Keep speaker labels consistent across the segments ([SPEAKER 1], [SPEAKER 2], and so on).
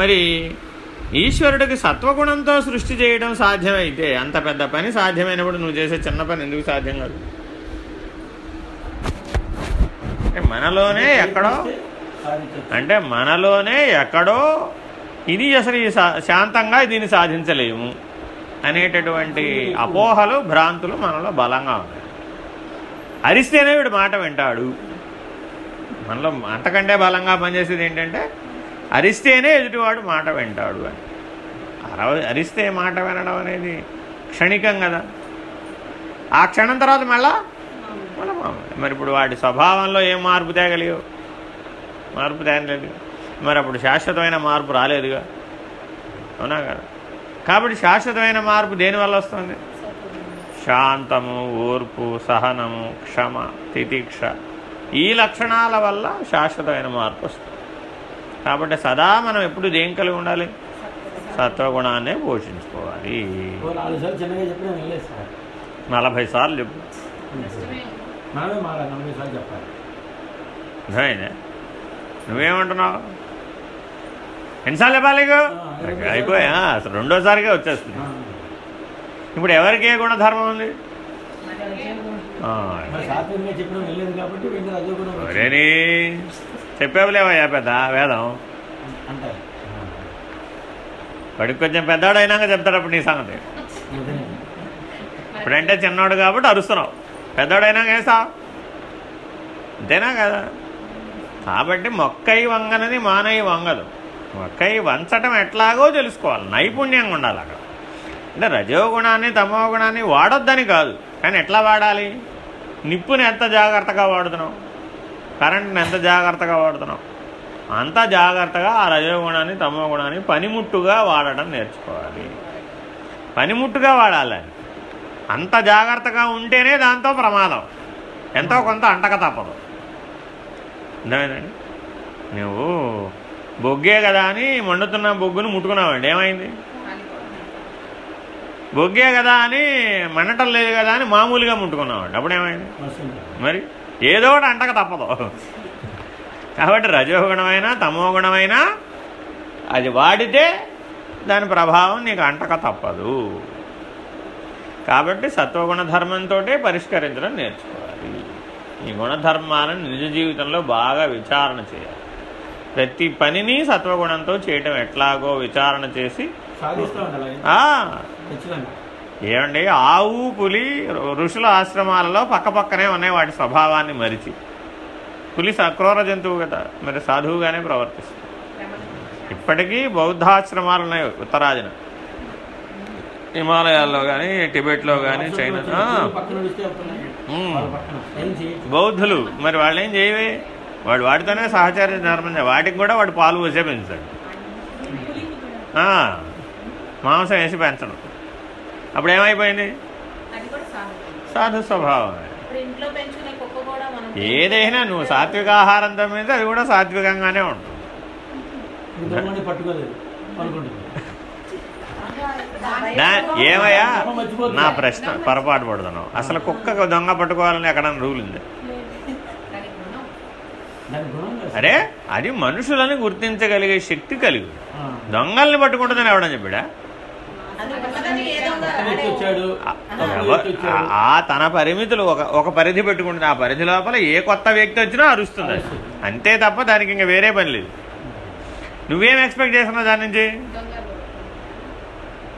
[SPEAKER 1] మరి ఈశ్వరుడికి సత్వగుణంతో సృష్టి చేయడం సాధ్యమైతే అంత పెద్ద పని సాధ్యమైనప్పుడు నువ్వు చేసే చిన్న పని ఎందుకు సాధ్యం కాదు? అంటే మనలోనే ఎక్కడో అంటే మనలోనే ఎక్కడో ఇది అసలు ఈ శాంతంగా దీన్ని సాధించలేము అనేటటువంటి అపోహలు భ్రాంతులు మనలో బలంగా ఉన్నాయి. అరిస్తేనే వీడు మాట వింటాడు. మనలో అంతకంటే బలంగా పనిచేసేది ఏంటంటే అరిస్తేనే ఎదుటివాడు మాట వింటాడు అని. అరవ అరిస్తే మాట వినడం అనేది క్షణికం కదా. ఆ క్షణం తర్వాత మళ్ళా మళ్ళీ మరి ఇప్పుడు వాటి స్వభావంలో ఏం మార్పు తేగలేవు మార్పు తేగలేదు మరి అప్పుడు శాశ్వతమైన మార్పు రాలేదుగా? అవునా కదా? కాబట్టి శాశ్వతమైన మార్పు దేనివల్ల వస్తుంది? శాంతము ఓర్పు సహనము క్షమ తితిక్ష ఈ లక్షణాల వల్ల శాశ్వతమైన మార్పు వస్తుంది. కాబట్టి సదా మనం ఎప్పుడు దేం కలిగి ఉండాలి? సత్వగుణాన్నే పోషించుకోవాలి. నలభై సార్లు చెప్పు. అర్థమైందా? నువ్వేమంటున్నావు? ఎన్నిసార్లు చెప్పాలి? అయిపోయా? అసలు రెండోసారిగా వచ్చేస్తుంది. ఇప్పుడు ఎవరికి ఏ గుణధర్మం ఉంది? ఆ, చెప్పేవలేవయ్యా పెద్ద వేదం.
[SPEAKER 2] అంటారు
[SPEAKER 1] వాడికి కొంచెం పెద్దవాడు అయినాక చెప్తాడు అప్పుడు నీ సంగతి. ఇప్పుడంటే చిన్నవాడు కాబట్టి అరుస్తున్నావు. పెద్దవాడు అయినాక వేస్తావు అంతేనా కదా? కాబట్టి మొక్కై వంగనని మానై వంగదు. మొక్కై వంచటం ఎట్లాగో తెలుసుకోవాలి. నైపుణ్యంగా ఉండాలి అక్కడ. అంటే రజోగుణాన్ని తమో గుణాన్ని వాడొద్దని కాదు. కానీ ఎట్లా వాడాలి? నిప్పుని ఎంత జాగ్రత్తగా వాడుతున్నావు? కరెంట్ని ఎంత జాగ్రత్తగా వాడుతున్నావు? అంత జాగ్రత్తగా ఆ రజోగుణాన్ని తమో గుణాన్ని పనిముట్టుగా వాడటం నేర్చుకోవాలి. పనిముట్టుగా వాడాలి అది. అంత జాగ్రత్తగా ఉంటేనే దాంతో ప్రమాదం. ఎంతో కొంత అంటక తప్పదు. అర్థమైందండి? నువ్వు బొగ్గే కదా అని మండుతున్న బొగ్గును ముట్టుకున్నావండి. ఏమైంది? బొగ్గే కదా అని మండటం లేదు కదా అని మామూలుగా ముట్టుకున్నామండి అప్పుడు ఏమైంది
[SPEAKER 2] వస్తుంది.
[SPEAKER 1] మరి? ఏదో ఒకటి అంటక తప్పదు. కాబట్టి రజోగుణమైనా తమో గుణమైనా అది వాడితే దాని ప్రభావం నీకు అంటక తప్పదు. కాబట్టి సత్వగుణ ధర్మంతో పరిష్కరించడం నేర్చుకోవాలి. ఈ గుణధర్మాలను నిజ జీవితంలో బాగా విచారణ చేయాలి. ప్రతి పనిని సత్వగుణంతో చేయటం ఎట్లాగో విచారణ చేసి ఏమండి ఆవు పులి ఋషుల ఆశ్రమాలలో పక్క పక్కనే ఉన్నాయి వాటి స్వభావాన్ని మరిచి. పులి సక్రూర జంతువు కదా మరి సాధువుగానే ప్రవర్తిస్తుంది. ఇప్పటికీ బౌద్ధాశ్రమాలు ఉన్నాయి ఉత్తరాదిన. హిమాలయాల్లో కానీ టిబెట్లో కానీ చైనా బౌద్ధులు మరి వాళ్ళు ఏం చేయవే? వాడు వాడితోనే సహచార్య ధర్మం వాటికి కూడా వాడు పాలు పోసే పెంచాడు. మాంసం వేసి పెంచడం. అప్పుడు ఏమైపోయింది
[SPEAKER 3] అది కూడా సాగు
[SPEAKER 1] సాధు స్వభావం.
[SPEAKER 3] ఇప్పుడు ఇంట్లో పెంచుకునే కుక్క కూడా మనం
[SPEAKER 1] ఏదైనా నువ్వు సాత్విక ఆహారంతో మీద అది కూడా సాత్వికంగానే ఉంటుంది. ఏమయ్యా? నా ప్రశ్న పొరపాటు పడుతున్నావు. అసలు కుక్కకు దొంగ పట్టుకోవాలని ఎక్కడన్నా రూల్ ఉంది. అరే అది మనుషులని గుర్తించగలిగే శక్తి కలిగి. దొంగల్ని పట్టుకుంటుందని ఎవడని చెప్పాడా? ఆ- తన పరిమితులు ఒక ఒక పరిధి పెట్టుకుంటుంది. ఆ పరిధి లోపల ఏ కొత్త వ్యక్తి వచ్చినా అరుస్తుంది. అంతే తప్ప దానికి ఇంకా వేరే పని లేదు. నువ్వేం ఎక్స్పెక్ట్ చేస్తున్నావు దాని నుంచి?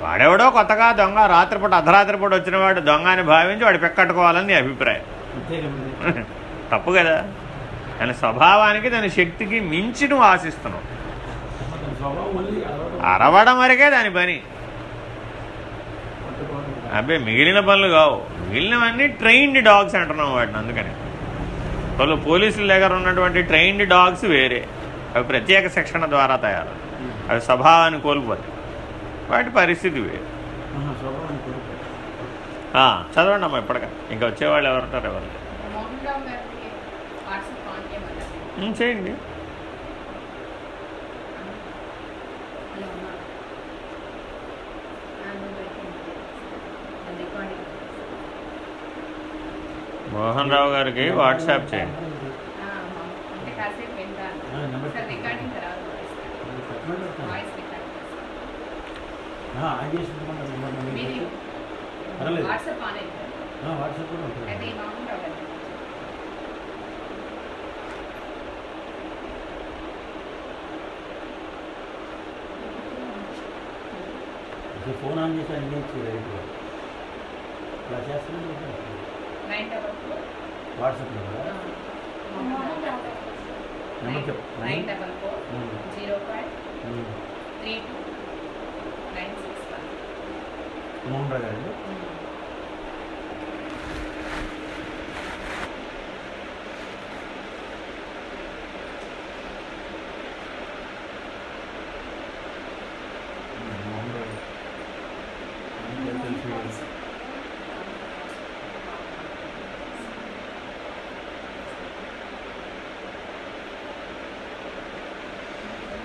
[SPEAKER 1] వాడెవడో కొత్తగా దొంగ రాత్రిపూట అర్ధరాత్రి పూట వచ్చిన వాడు దొంగ అని భావించి వాడు పెక్కట్టుకోవాలని నీ అభిప్రాయం. తప్పు కదా. దాని స్వభావానికి దాని శక్తికి మించి నువ్వు ఆశిస్తున్నావు. అరవడం వరకే దాని పని. అబ్బే మిగిలిన పనులు కావు. మిగిలినవన్నీ ట్రైన్డ్ డాగ్స్ అంటున్నాం వాటిని అందుకని. వాళ్ళు పోలీసుల దగ్గర ఉన్నటువంటి ట్రైన్డ్ డాగ్స్ వేరే. అవి ప్రత్యేక శిక్షణ ద్వారా తయారు. అవి స్వభావాన్ని కోల్పోతాయి. వాటి పరిస్థితి వేరు. చదవండి అమ్మా ఇప్పటిక. ఇంకా వచ్చేవాళ్ళు ఎవరుంటారు ఎవరు? చేయండి
[SPEAKER 3] హలో అమ్మా నన్ను పెట్టింది రికార్డింగ్
[SPEAKER 1] మోహన్ రావు గారికి వాట్సాప్ చేయండి
[SPEAKER 3] అంటే కాసేపు వింటాను
[SPEAKER 2] ఆ, నెంబర్
[SPEAKER 3] సార్ రికార్డింగ్ తర్వాత వాయిస్
[SPEAKER 2] చెప్పమంటారు.
[SPEAKER 3] వాయిస్
[SPEAKER 2] ఆ, ఆన్ చేసి ఉంచమంటారు నెంబర్ నెంబర్
[SPEAKER 3] మీది
[SPEAKER 2] పెట్టి. పర్వాలేదు
[SPEAKER 3] వాట్సాప్ ఆన్ అయింది
[SPEAKER 2] ఆ, వాట్సాప్ కూడా ఉంటుంది
[SPEAKER 3] మోహన్ రావు గారికి వాట్సాప్
[SPEAKER 2] చేయండి. ఫోన్ ఆన్ చేసి అన్ని ఇచ్చి రైట్గా ఇలా కూడా number
[SPEAKER 3] nine? Double four zero five. Three two nine six one
[SPEAKER 2] Mohan Rao గారండి ఉమ్, మోహన్ రావు గారు. అందరికీ తెలిసి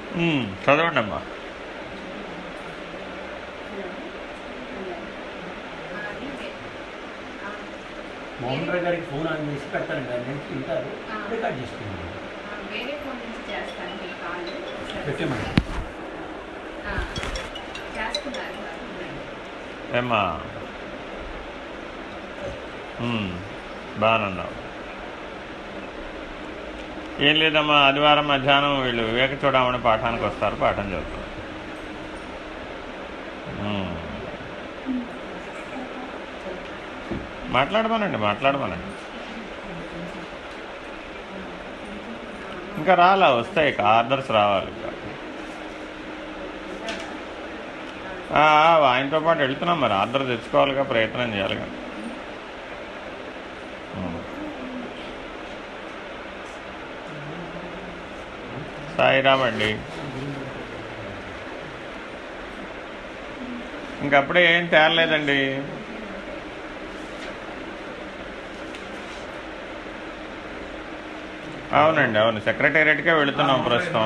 [SPEAKER 1] ఉమ్, చదవండి అమ్మా
[SPEAKER 2] మోహన్ రావు గారికి ఫోన్ ఆన్ చేసి పెడతానండి ఆయన నుంచి వింటారు. Record
[SPEAKER 3] call.
[SPEAKER 2] పెట్టేమండి
[SPEAKER 1] ఏమ్మా? ఉమ్, బాగానున్నావు ఏం లేదమ్మా ఆదివారం మధ్యాహ్నం వీళ్ళు వివేక చూడమని పాఠానికి వస్తారు పాఠం చదువుతారు. మాట్లాడమనండి మాట్లాడమనండి. ఇంకా రాలా వస్తాయి ఇక ఆర్డర్స్ రావాలి ఇంకా. ఆయనతో పాటు వెళ్తున్నాం మరి ఆర్డర్ తెచ్చుకోవాలిగా ప్రయత్నం చేయాలిగా. సాయిరామ్ అండి ఇంకప్పుడే ఏం తేరలేదండి అవునండి అవును. సెక్రటేరియట్కే వెళుతున్నాం ప్రస్తుతం.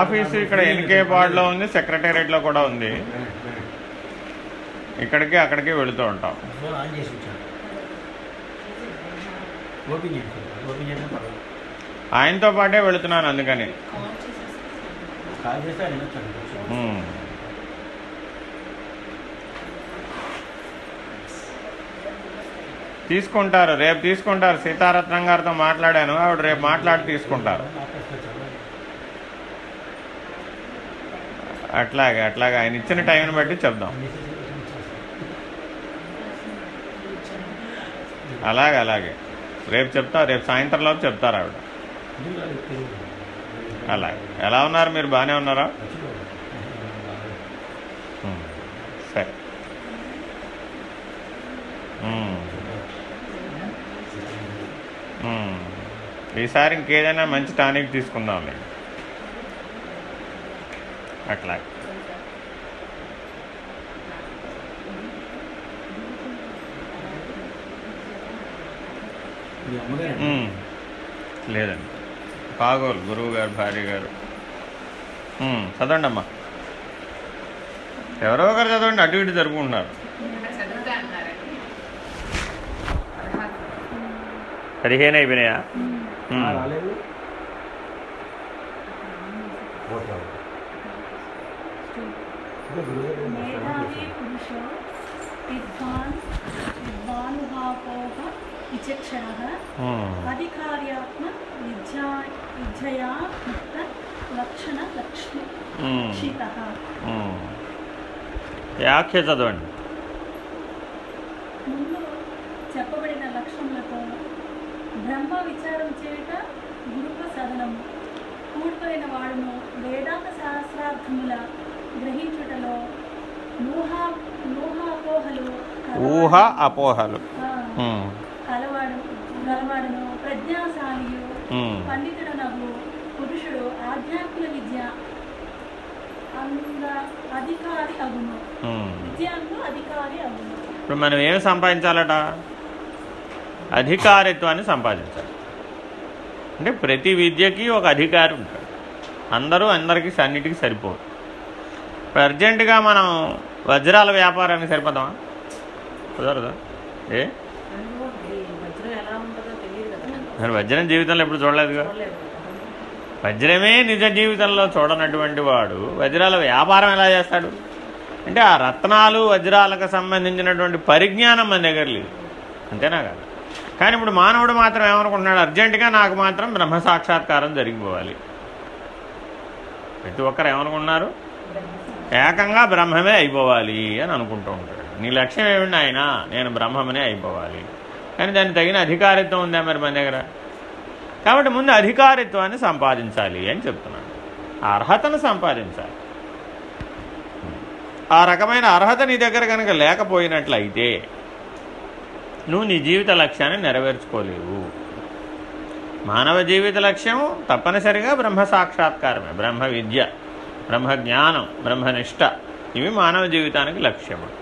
[SPEAKER 1] ఆఫీసు ఇక్కడ ఎన్కే పాడ్లో ఉంది సెక్రటేరియట్లో కూడా ఉంది. ఇక్కడికి అక్కడికి వెళుతూ ఉంటాం. ఆయనతో పాటే వెళుతున్నాను అందుకని. తీసుకుంటారు రేపు తీసుకుంటారు. సీతారత్నం గారితో మాట్లాడాను ఆవిడ రేపు మాట్లాడి తీసుకుంటారు. అట్లాగే అట్లాగే. ఆయన ఇచ్చిన టైంని బట్టి చెప్దాం. అలాగే అలాగే. రేపు చెప్తా రేపు సాయంత్రంలోపు చెప్తారు ఆవిడ. అలాగే. ఎలా ఉన్నారు? మీరు బాగానే ఉన్నారా? సరే. ఈసారి ఇంకేదైనా మంచి టానిక్ తీసుకుందాంలే అట్లా లేదండి కాగోలు గురువు గారు భార్య గారు చదవండి అమ్మా ఎవరో ఒకరు చదవండి అటు ఇటు జరుపుకుంటున్నారు. పదిహేను అయిపోయినాయా?
[SPEAKER 4] మేధావి. పురుషో విద్వాన్ విద్వానుభావోహ విచక్షణ. అధికార్యాత్మ విద్యా విద్యయా ముక్త లక్షణ లక్ష్మి. క్షిత.
[SPEAKER 1] వ్యాఖ్య చదవండి
[SPEAKER 4] ముందు చెప్పబడిన లక్ష్యములతో బ్రహ్మ విచారం చేయుట గురుక సదనము కూడిపోయిన వాడును వేదాంత శాస్త్రార్థముల గ్రహించుటలో
[SPEAKER 1] ఊహ అపోహలు
[SPEAKER 4] ఆ,
[SPEAKER 1] ఉమ్.
[SPEAKER 4] కలవాడు గలవాడును ప్రజ్ఞాశాలియు. పండితుడనగు పురుషుడు ఆధ్యాత్మిక విద్య అధికారి అగును. అధికారి అగును.
[SPEAKER 1] ఇప్పుడు మనం ఏం సంపాదించాలట? అధికారిత్వాన్ని సంపాదించాలి. అంటే ప్రతి విద్యకి ఒక అధికారి ఉంటాడు. అందరూ అందరికీ అన్నిటికీ సరిపోదు ఇప్పుడు అర్జెంటుగా మనం వజ్రాల వ్యాపారానికి సరిపోదామా కుదరదా? ఏ
[SPEAKER 5] వజ్రం ఎలా ఉంటుందో తెలియదు కదా
[SPEAKER 1] మరి వజ్రం జీవితంలో ఎప్పుడు చూడలేదుగా? వజ్రమే నిజ జీవితంలో చూడనటువంటి వాడు. వజ్రాల వ్యాపారం ఎలా చేస్తాడు? అంటే ఆ రత్నాలు వజ్రాలకు సంబంధించినటువంటి పరిజ్ఞానం మన దగ్గర లేదు. అంతేనా కదా? కానీ ఇప్పుడు మానవుడు మాత్రం ఏమనుకుంటున్నాడు? అర్జెంటుగా నాకు మాత్రం బ్రహ్మ సాక్షాత్కారం జరిగిపోవాలి. ప్రతి ఒక్కరు ఏమనుకుంటున్నారు? ఏకంగా బ్రహ్మమే అయిపోవాలి అని అనుకుంటూ ఉంటాడు. నీ లక్ష్యం ఏమిటి ఆయన నేను బ్రహ్మమనే అయిపోవాలి. కానీ దానికి తగిన అధికారిత్వం ఉందా మరి మన దగ్గర? కాబట్టి ముందు అధికారిత్వాన్ని సంపాదించాలి అని చెప్తున్నాను. అర్హతను సంపాదించాలి. ఆ రకమైన అర్హత నీ దగ్గర కనుక లేకపోయినట్లయితే నువ్వు నీ జీవిత లక్ష్యాన్ని నెరవేర్చుకోలేవు. మానవ జీవిత లక్ష్యం తప్పనిసరిగా బ్రహ్మ సాక్షాత్కారమే. బ్రహ్మ విద్య బ్రహ్మ జ్ఞానం బ్రహ్మనిష్ట ఇవి మానవ జీవితానికి లక్ష్యము.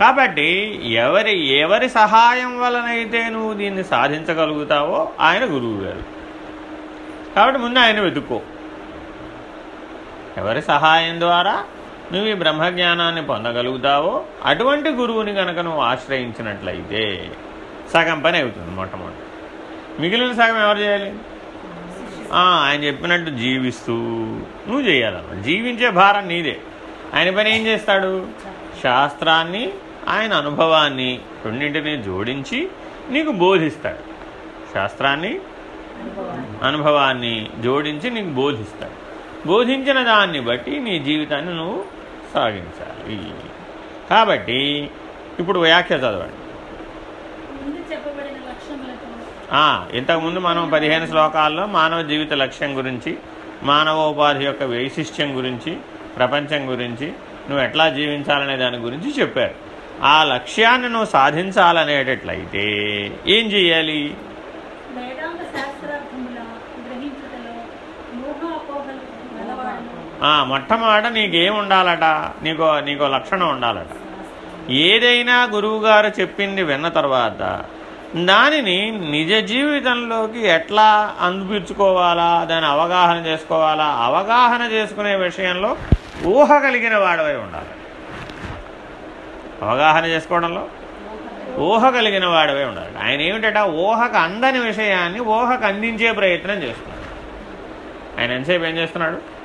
[SPEAKER 1] కాబట్టి ఎవరి ఎవరి సహాయం వలనైతే నువ్వు దీన్ని సాధించగలుగుతావో ఆయన గురువు గారు. కాబట్టి ముందు ఆయన వెతుక్కో ఎవరి సహాయం ద్వారా నువ్వు ఈ బ్రహ్మజ్ఞానాన్ని పొందగలుగుతావో అటువంటి గురువుని కనుక నువ్వు ఆశ్రయించినట్లయితే సగం పని అవుతుంది మొట్టమొదటి. మిగిలిన సగం ఎవరు చేయాలి? ఆయన చెప్పినట్టు జీవిస్తూ నువ్వు చేయాలన్నమాట. జీవించే భారం నీదే. ఆయన పని ఏం చేస్తాడు? శాస్త్రాన్ని ఆయన అనుభవాన్ని రెండింటినీ జోడించి నీకు బోధిస్తాడు. శాస్త్రాన్ని అనుభవాన్ని జోడించి నీకు బోధిస్తాడు. బోధించిన దాన్ని బట్టి నీ జీవితాన్ని నువ్వు సాగించాలి. కాబట్టి ఇప్పుడు వ్యాఖ్య చదవండి. ఇంతకుముందు మనం పదిహేను శ్లోకాల్లో మానవ జీవిత లక్ష్యం గురించి మానవోపాధి యొక్క వైశిష్ట్యం గురించి ప్రపంచం గురించి నువ్వు ఎట్లా జీవించాలనే దాని గురించి చెప్పారు. ఆ లక్ష్యాన్ని నువ్వు సాధించాలనేటట్లయితే ఏం చేయాలి? మొట్టమొదట నీకేం ఉండాలట? నీకో నీకో లక్షణం ఉండాలట. ఏదైనా గురువుగారు చెప్పింది విన్న తర్వాత దానిని నిజ జీవితంలోకి ఎట్లా అందిపించుకోవాలా దాని అవగాహన చేసుకోవాలా? అవగాహన చేసుకునే విషయంలో ఊహ కలిగిన వాడవై ఉండాలి. అవగాహన చేసుకోవడంలో ఊహ కలిగిన వాడవే ఉండాలి ఆయన ఏమిటట ఊహకు అందని విషయాన్ని ఊహకు అందించే ప్రయత్నం చేస్తున్నాడు. ఆయన ఎంతసేపు ఏం చేస్తున్నాడు?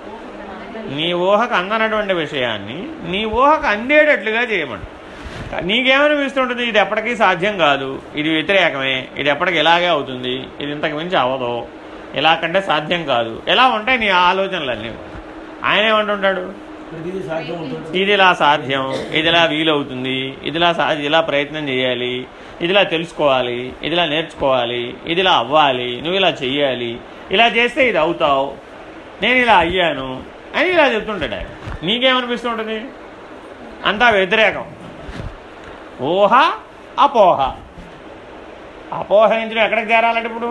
[SPEAKER 1] నీ ఊహకు అందనటువంటి విషయాన్ని నీ ఊహకు అందేటట్లుగా చేయమని. నీకేమనిపిస్తుంటుంది ఇది ఎప్పటికీ సాధ్యం కాదు. ఇది వ్యతిరేకమే. ఇది ఎప్పటికి ఇలాగే అవుతుంది. ఇది ఇంతకు మించి అవ్వదు. ఇలా కంటే సాధ్యం కాదు. ఎలా ఉంటాయి నీ ఆలోచనలన్నీ. ఆయన ఏమంటుంటాడు?
[SPEAKER 2] ఇదిలా సాధ్యం ఇదిలా
[SPEAKER 1] ఇది ఇలా సాధ్యం ఇది ఇలా వీలవుతుంది ఇదిలా సా ఇలా ప్రయత్నం చేయాలి ఇదిలా తెలుసుకోవాలి ఇదిలా నేర్చుకోవాలి ఇదిలా అవ్వాలి నువ్వు ఇలా చెయ్యాలి ఇలా చేస్తే ఇది అవుతావు నేను ఇలా అయ్యాను అని ఇలా చెప్తుంటాడు ఆయన. నీకేమనిపిస్తుంటుంది? అంతా వ్యతిరేకం. ఊహ అపోహ. అపోహ నుంచి ఎక్కడికి చేరాలంటే ఇప్పుడు?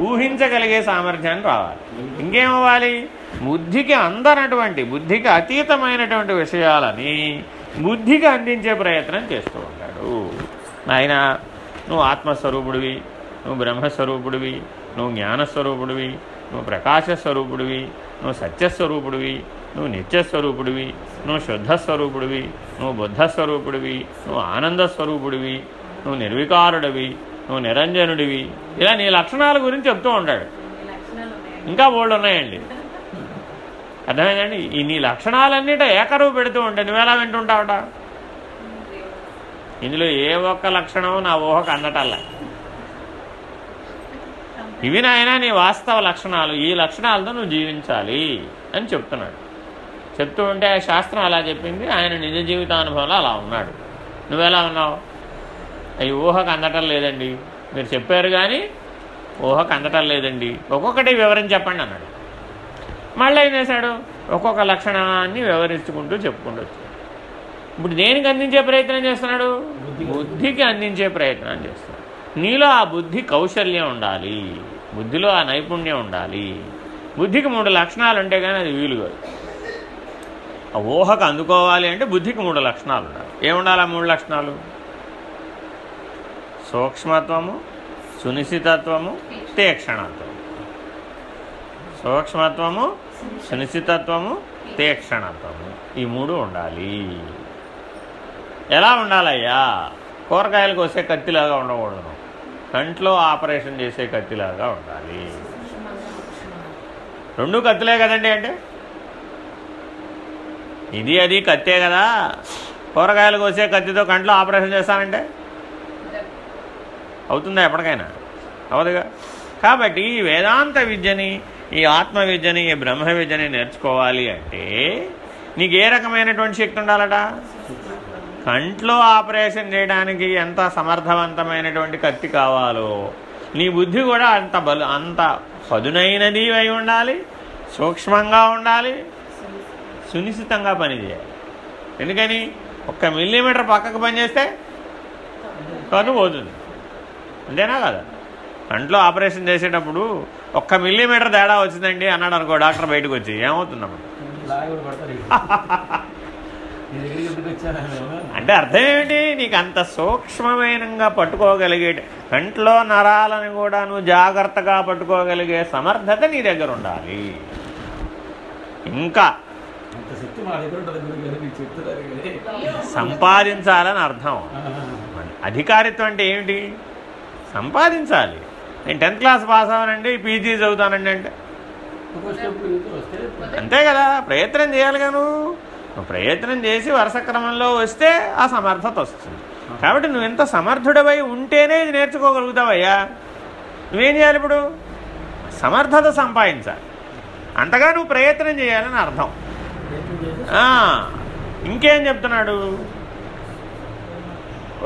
[SPEAKER 1] ఊహించగలిగే సామర్థ్యాన్ని రావాలి. ఇంకేమవ్వాలి బుద్ధికి అందనటువంటి బుద్ధికి అతీతమైనటువంటి విషయాలని బుద్ధికి అందించే ప్రయత్నం చేస్తూ ఉంటాడు. ఆయన నువ్వు ఆత్మస్వరూపుడివి నువ్వు బ్రహ్మస్వరూపుడివి నువ్వు జ్ఞానస్వరూపుడివి నువ్వు ప్రకాశస్వరూపుడివి నువ్వు సత్యస్వరూపుడివి నువ్వు నిత్యస్వరూపుడివి నువ్వు శుద్ధస్వరూపుడివి నువ్వు బుద్ధస్వరూపుడివి నువ్వు ఆనందస్వరూపుడివి నువ్వు నిర్వికారుడివి నువ్వు నిరంజనుడివి. ఇలా నీ లక్షణాల గురించి చెప్తూ ఉంటాడు. ఇంకా బోల్డ్ ఉన్నాయండి. అర్థమైందండి? ఈ నీ లక్షణాలన్నిట ఏకరువు పెడుతూ ఉంటే నువ్వెలా వింటుంటావట? ఇందులో ఏ ఒక్క లక్షణం నా ఊహకు అందటల్లా. ఇవి నాయన నీ వాస్తవ లక్షణాలు. ఈ లక్షణాలతో నువ్వు జీవించాలి అని చెప్తున్నాడు. చెప్తూ ఉంటే ఆ శాస్త్రం అలా చెప్పింది. ఆయన నిజ జీవితానుభవంలో అలా ఉన్నాడు. నువ్వెలా ఉన్నావు? అవి ఊహకు అందటం లేదండి. మీరు చెప్పారు కానీ ఊహకు అందటం లేదండి. ఒక్కొక్కటి వివరించి చెప్పండి అన్నాడు. మళ్ళీ ఏం చేశాడు ఒక్కొక్క లక్షణాన్ని వివరించుకుంటూ చెప్పుకుంటూ వచ్చాడు ఇప్పుడు దేనికి అందించే ప్రయత్నం చేస్తున్నాడు?
[SPEAKER 2] బుద్ధికి.
[SPEAKER 1] బుద్ధికి అందించే ప్రయత్నం చేస్తున్నాడు. నీలో ఆ బుద్ధి కౌశల్యం ఉండాలి. బుద్ధిలో ఆ నైపుణ్యం ఉండాలి. బుద్ధికి మూడు లక్షణాలు ఉంటే కానీ అది వీలు కాదు. ఆ ఊహకు అందుకోవాలి అంటే బుద్ధికి మూడు లక్షణాలు ఉండాలి. ఏముండాలి ఆ మూడు లక్షణాలు? సూక్ష్మత్వము సునిశ్చితత్వము తీక్షణత్వము. సూక్ష్మత్వము సునిశ్చితత్వము తీక్షణత్వము. ఈ మూడు ఉండాలి. ఎలా ఉండాలయ్యా? కూరగాయలకు కోసే కత్తిలాగా ఉండకూడదు. కంట్లో ఆపరేషన్ చేసే కత్తిలాగా ఉండాలి. రెండు కత్తులే కదండి అంటే? ఇది అది కత్తే కదా. కూరగాయలు కోసే కత్తితో కంట్లో ఆపరేషన్ చేస్తానంటే? అవుతుందా ఎప్పటికైనా? అవదుగా కాబట్టి వేదాంత విద్యని ఈ ఆత్మ విద్యని ఈ బ్రహ్మ విద్యని నేర్చుకోవాలి అంటే నీకు ఏ రకమైనటువంటి శక్తి ఉండాలట? కంట్లో ఆపరేషన్ చేయడానికి ఎంత సమర్థవంతమైనటువంటి కత్తి కావాలో నీ బుద్ధి కూడా అంత బలు అంత పదునైనది అయి ఉండాలి సూక్ష్మంగా ఉండాలి సునిశ్చితంగా పనిచేయాలి ఎందుకని? ఒక్క మిల్లీమీటర్ పక్కకు పనిచేస్తే కను పోతుంది. అంతేనా కదా? కంట్లో ఆపరేషన్ చేసేటప్పుడు ఒక్క మిల్లీమీటర్ తేడా వచ్చిందండి అన్నాడు అనుకో డాక్టర్ బయటకు వచ్చి.
[SPEAKER 2] వచ్చాను
[SPEAKER 1] అంటే అర్థం ఏమిటి నీకు అంత సూక్ష్మమైనంగా పట్టుకోగలిగే కంట్లో నరాలను కూడా నువ్వు జాగ్రత్తగా పట్టుకోగలిగే సమర్థత నీ దగ్గర ఉండాలి. ఇంకా సంపాదించాలని అర్థం. అధికారిత్వం అంటే ఏమిటి? సంపాదించాలి. నేను టెన్త్ క్లాస్ పాస్ అవ్వనండి పీజీ చదువుతానండి అంటే. అంతే కదా ప్రయత్నం చేయాలి గాను ప్రయత్నం చేసి వరుస క్రమంలో వస్తే ఆ సమర్థత వస్తుంది. కాబట్టి నువ్వు ఎంత సమర్థుడవై ఉంటేనే ఇది నేర్చుకోగలుగుతావయ్యా. నువ్వేం చేయాలి ఇప్పుడు? సమర్థత సంపాదించాలి. అంతగా నువ్వు ప్రయత్నం చేయాలని అర్థం. ఇంకేం చెప్తున్నాడు?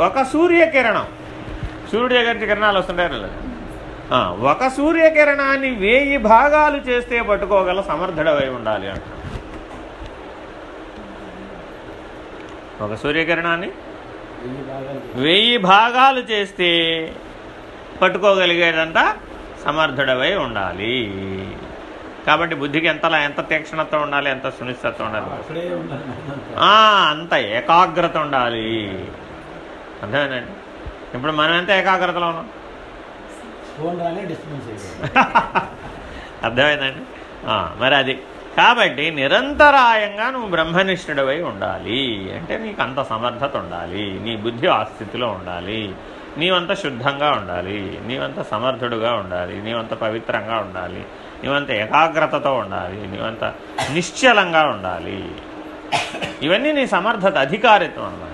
[SPEAKER 1] ఒక సూర్యకిరణం. సూర్యుడి దగ్గర నుంచి కిరణాలు వస్తుంటాయి ఒక సూర్యకిరణాన్ని వేయి భాగాలు చేస్తే పట్టుకోగల సమర్థుడవై ఉండాలి అంటాడు ఒక సూర్యకిరణాన్ని
[SPEAKER 2] వెయ్యి భాగాలు
[SPEAKER 1] చేస్తే పట్టుకోగలిగేదంత సమర్థుడవై ఉండాలి. కాబట్టి బుద్ధికి ఎంతలా ఎంత తీక్షణత ఉండాలి ఎంత సునిశ్చిత ఉండాలి?
[SPEAKER 2] అంతా.
[SPEAKER 1] ఏకాగ్రత ఉండాలి. అర్థమైందండి? ఇప్పుడు మనం ఎంత ఏకాగ్రతలో ఉన్నాం?
[SPEAKER 2] డిస్టర్బెన్స్
[SPEAKER 1] అర్థమైందండి? మరి అది. కాబట్టి నిరంతరాయంగా నువ్వు బ్రహ్మనిష్ఠుడవై ఉండాలి. అంటే నీకు అంత సమర్థత ఉండాలి. నీ బుద్ధి ఆ స్థితిలో ఉండాలి. నీవంత శుద్ధంగా ఉండాలి. నీవంత సమర్థుడుగా ఉండాలి. నీవంత పవిత్రంగా ఉండాలి. నీవంత ఏకాగ్రతతో ఉండాలి. నీవంత నిశ్చలంగా ఉండాలి. ఇవన్నీ నీ సమర్థత అధికారిత్వం అన్నమాట.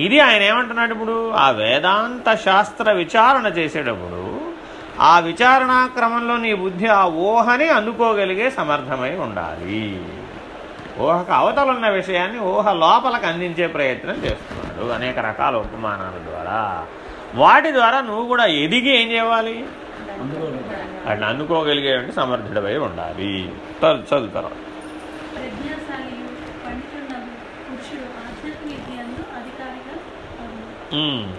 [SPEAKER 1] ఇది ఆయన ఏమంటున్నాడు ఇప్పుడు? ఆ వేదాంత శాస్త్ర విచారణ చేసేటప్పుడు ఆ విచారణా క్రమంలో నీ బుద్ధి ఆ ఊహని అందుకోగలిగే సమర్థమై ఉండాలి. ఊహకు అవతల ఉన్న విషయాన్ని ఊహ లోపలకు అందించే ప్రయత్నం చేస్తున్నాడు. అనేక రకాల ఉపమానాల ద్వారా. వాటి ద్వారా నువ్వు కూడా ఎదిగి ఏం చేయాలి?
[SPEAKER 2] అందులో
[SPEAKER 1] అట్లా అందుకోగలిగేటువంటి సమర్థుడవై ఉండాలి. చదువు తర్వాత.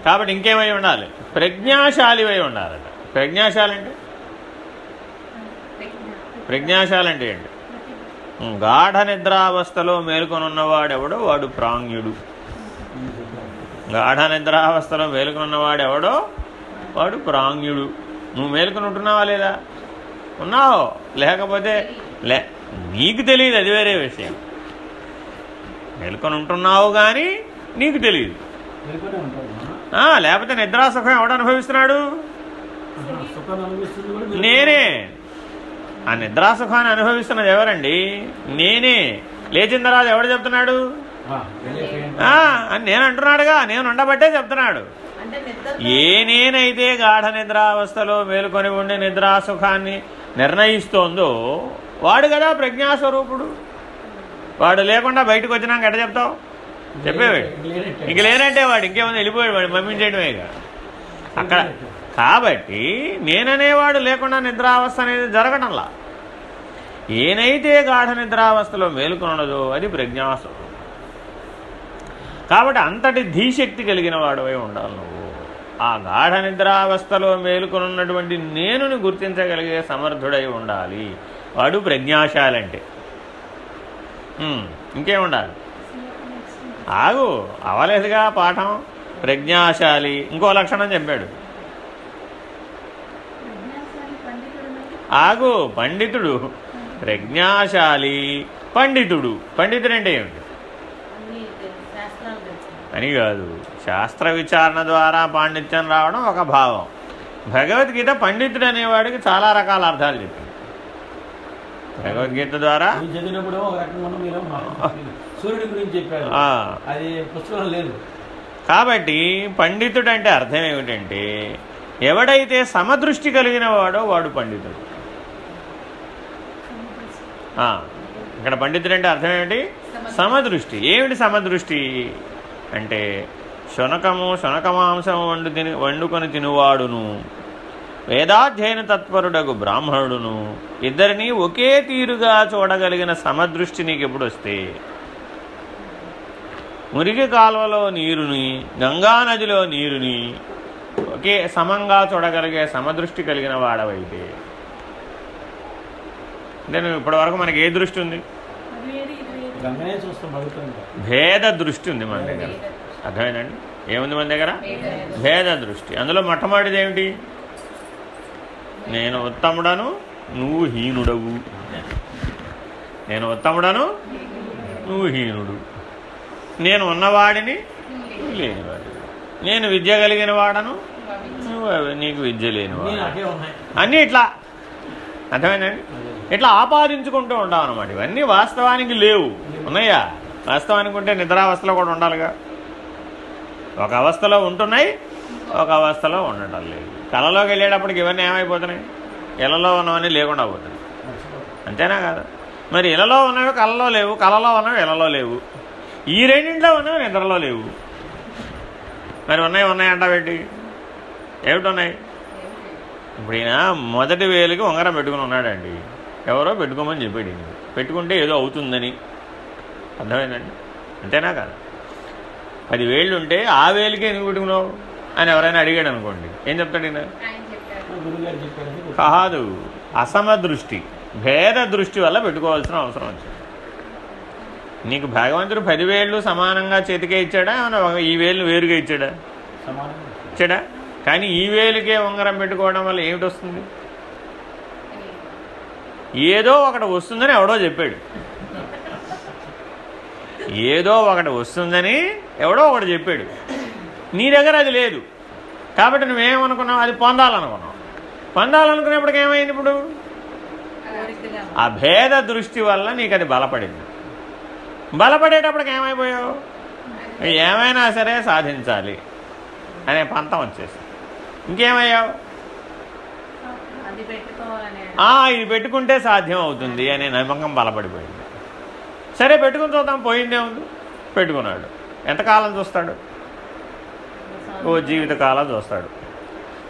[SPEAKER 1] కాబట్టి ఇంకేమై ఉండాలి? ప్రజ్ఞాశాలివై ఉండాలట. ప్రజ్ఞాశాలి అంటే ప్రజ్ఞాశాలి అంటే ఏంటి గాఢ నిద్రావస్థలో మేలుకొనున్నవాడెవడో వాడు ప్రాంగ్యుడు. గాఢ నిద్రావస్థలో మేలుకొనున్నవాడెవడో వాడు ప్రాంగ్యుడు. నువ్వు మేలుకొని ఉంటున్నావా లేదా? ఉన్నావు? లేకపోతే లే నీకు తెలియదు అది వేరే విషయం. మేలుకొని ఉంటున్నావు కానీ నీకు తెలియదు లేకపోతే నిద్రా సుఖం ఎవడు అనుభవిస్తున్నాడు
[SPEAKER 2] సుఖాన్ని అనుభవిస్తుంది కూడా మీరు-
[SPEAKER 1] నేనే. ఆ నిద్రా సుఖాన్ని అనుభవిస్తున్నది ఎవరండి? నేనే. లేచిన తర్వాత ఎవడు చెప్తున్నాడు? అని నేను అంటున్నాడుగా నేను ఉండబట్టే చెప్తున్నాడు. ఏ నేనైతే గాఢ నిద్రావస్థలో మేలుకొని ఉండే నిద్రా సుఖాన్ని నిర్ణయిస్తోందో వాడు కదా ప్రజ్ఞాస్వరూపుడు. వాడు లేకుండా బయటకు వచ్చినాక ఎట్ట చెప్తావు? చెప్పేవాడు. ఇంక లేనంటే వాడు ఇంకేముంది వెళ్ళిపోయాడు వాడు పంపించేయడమే ఇక అక్కడ కాబట్టి నేననేవాడు లేకుండా నిద్రావస్థ అనేది జరగడంలా. ఏనైతే గాఢ నిద్రావస్థలో మేలుకొనదో అది ప్రజ్ఞాస్వరూపం. కాబట్టి అంతటి ధీశక్తి కలిగిన వాడవై ఉండాలి నువ్వు. ఆ గాఢ నిద్రావస్థలో మేలుకొనున్నటువంటి నేనుని గుర్తించగలిగే సమర్థుడై ఉండాలి. వాడు ప్రజ్ఞాశాలంటే ఇంకేముండాలి? ఉండాలి ఆగు అవలేదుగా పాఠం. ప్రజ్ఞాశాలి. ఇంకో లక్షణం చెప్పాడు
[SPEAKER 4] ప్రజ్ఞాశాలి పండితుడు
[SPEAKER 1] ఆగు పండితుడు. ప్రజ్ఞాశాలి పండితుడు. పండితుడు అంటే ఏమిటి అని కాదు. శాస్త్ర విచారణ ద్వారా పాండిత్యం రావడం ఒక భావం. భగవద్గీత పండితుడు అనేవాడికి చాలా రకాల అర్థాలు చెప్పింది భగవద్గీత ద్వారా
[SPEAKER 2] ఇవి చదివినప్పుడు ఒక రకంగా ఉన్న మీరు మా- సూర్యుడి గురించి చెప్పారు.
[SPEAKER 1] ఆ,
[SPEAKER 2] అది పుస్తకం లేదు.
[SPEAKER 1] కాబట్టి పండితుడు అంటే అర్థం ఏమిటంటే ఎవడైతే సమదృష్టి కలిగిన వాడో వాడు పండితుడు. ఇక్కడ పండితుడు అంటే అర్థం ఏమిటి? సమదృష్టి. ఏమిటి సమదృష్టి? అంటే శునకము శునక మాంసం వండు తిని వండుకొని తినువాడును. వేదాధ్యయన తత్పరుడగు బ్రాహ్మణుడును. ఇద్దరిని ఒకే తీరుగా చూడగలిగిన సమదృష్టి నీకు ఎప్పుడు వస్తే మురికి కాలువలో నీరుని గంగా నదిలో నీరుని ఒకే సమంగా చూడగలిగే సమదృష్టి కలిగిన వాడవైతే. అంటే నువ్వు ఇప్పటివరకు మనకి ఏ దృష్టి ఉంది? భేద దృష్టి ఉంది మన దగ్గర. అర్థమైందండి? ఏముంది మన దగ్గర? భేద దృష్టి. అందులో మొట్టమొదటిది ఏమిటి? నేను ఉత్తముడను నువ్వు హీనుడవు. నేను ఉత్తముడను నువ్వు హీనుడు. నేను ఉన్నవాడిని నువ్వు లేనివాడు నేను విద్య కలిగిన వాడను నువ్వు అవి- నీకు విద్య లేనివాడు
[SPEAKER 2] నాకే ఉన్నాయి.
[SPEAKER 1] అన్నీ ఇట్లా. అర్థమైందండి? ఇట్లా ఆపాదించుకుంటూ ఉంటాం అనమాట ఇవన్నీ వాస్తవానికి లేవు. ఉన్నాయా? వాస్తవానికి ఉంటే నిద్రావస్థలో కూడా ఉండాలిగా. ఒక అవస్థలో ఉంటున్నాయి ఒక అవస్థలో ఉండటం లేదు. కళలోకి వెళ్ళేటప్పటికి ఇవన్నీ ఏమైపోతున్నాయి? ఇళ్ళలో ఉన్నవన్నీ లేకుండా పోతున్నాయి. అంతేనా కదా? మరి ఇళ్ళలో ఉన్నవి కళలో లేవు కళలో ఉన్నవి ఇళ్ళలో లేవు. ఈ రెండింటిలో ఉన్నవి నిద్రలో లేవు. మరి ఉన్నాయి ఉన్నాయి అంటావేంటి ఏమిటి ఉన్నాయి? ఇప్పుడు ఈయన మొదటి వేలుకి ఉంగరం పెట్టుకుని ఉన్నాడండి. ఎవరో పెట్టుకోమని చెప్పాడు. పెట్టుకుంటే ఏదో అవుతుందని. అర్థమైందండి? అంతేనా కదా? పది వేళ్ళు ఉంటే ఆ వేలుకి ఎందుకు పెట్టుకున్నావు? అని ఎవరైనా అడిగాడు అనుకోండి. ఏం చెప్తాడు ఈయన? కాదు. అసమదృష్టి. భేద దృష్టి వల్ల పెట్టుకోవాల్సిన అవసరం వచ్చింది. నీకు భగవంతుడు పదివేళ్ళు సమానంగా చేతికే ఇచ్చాడా? ఈ వేలు వేరుగా ఇచ్చాడా?
[SPEAKER 2] సమానంగా
[SPEAKER 1] ఇచ్చాడా? కానీ ఈ వేలుకే ఉంగరం పెట్టుకోవడం వల్ల ఏమిటి వస్తుంది? ఏదో ఒకటి వస్తుందని ఎవడో చెప్పాడు. ఏదో ఒకటి వస్తుందని ఎవడో ఒకటి చెప్పాడు. నీ దగ్గర అది లేదు. కాబట్టి నువ్వేమనుకున్నావు? అది పొందాలనుకున్నావు. పొందాలనుకునేప్పటికి ఏమైంది ఇప్పుడు? ఆ భేద దృష్టి వల్ల నీకు అది బలపడింది. బలపడేటప్పటికి ఏమైపోయావు? ఏమైనా సరే సాధించాలి. అనే పంతం వచ్చేసి ఇంకేమయ్యావు? ఇది పెట్టుకుంటే సాధ్యం అవుతుంది అనే నమ్మకం బలపడిపోయింది. సరే పెట్టుకుని చూద్దాం పోయిందే ఉంది పెట్టుకున్నాడు. ఎంతకాలం చూస్తాడు? ఓ జీవితకాలం చూస్తాడు.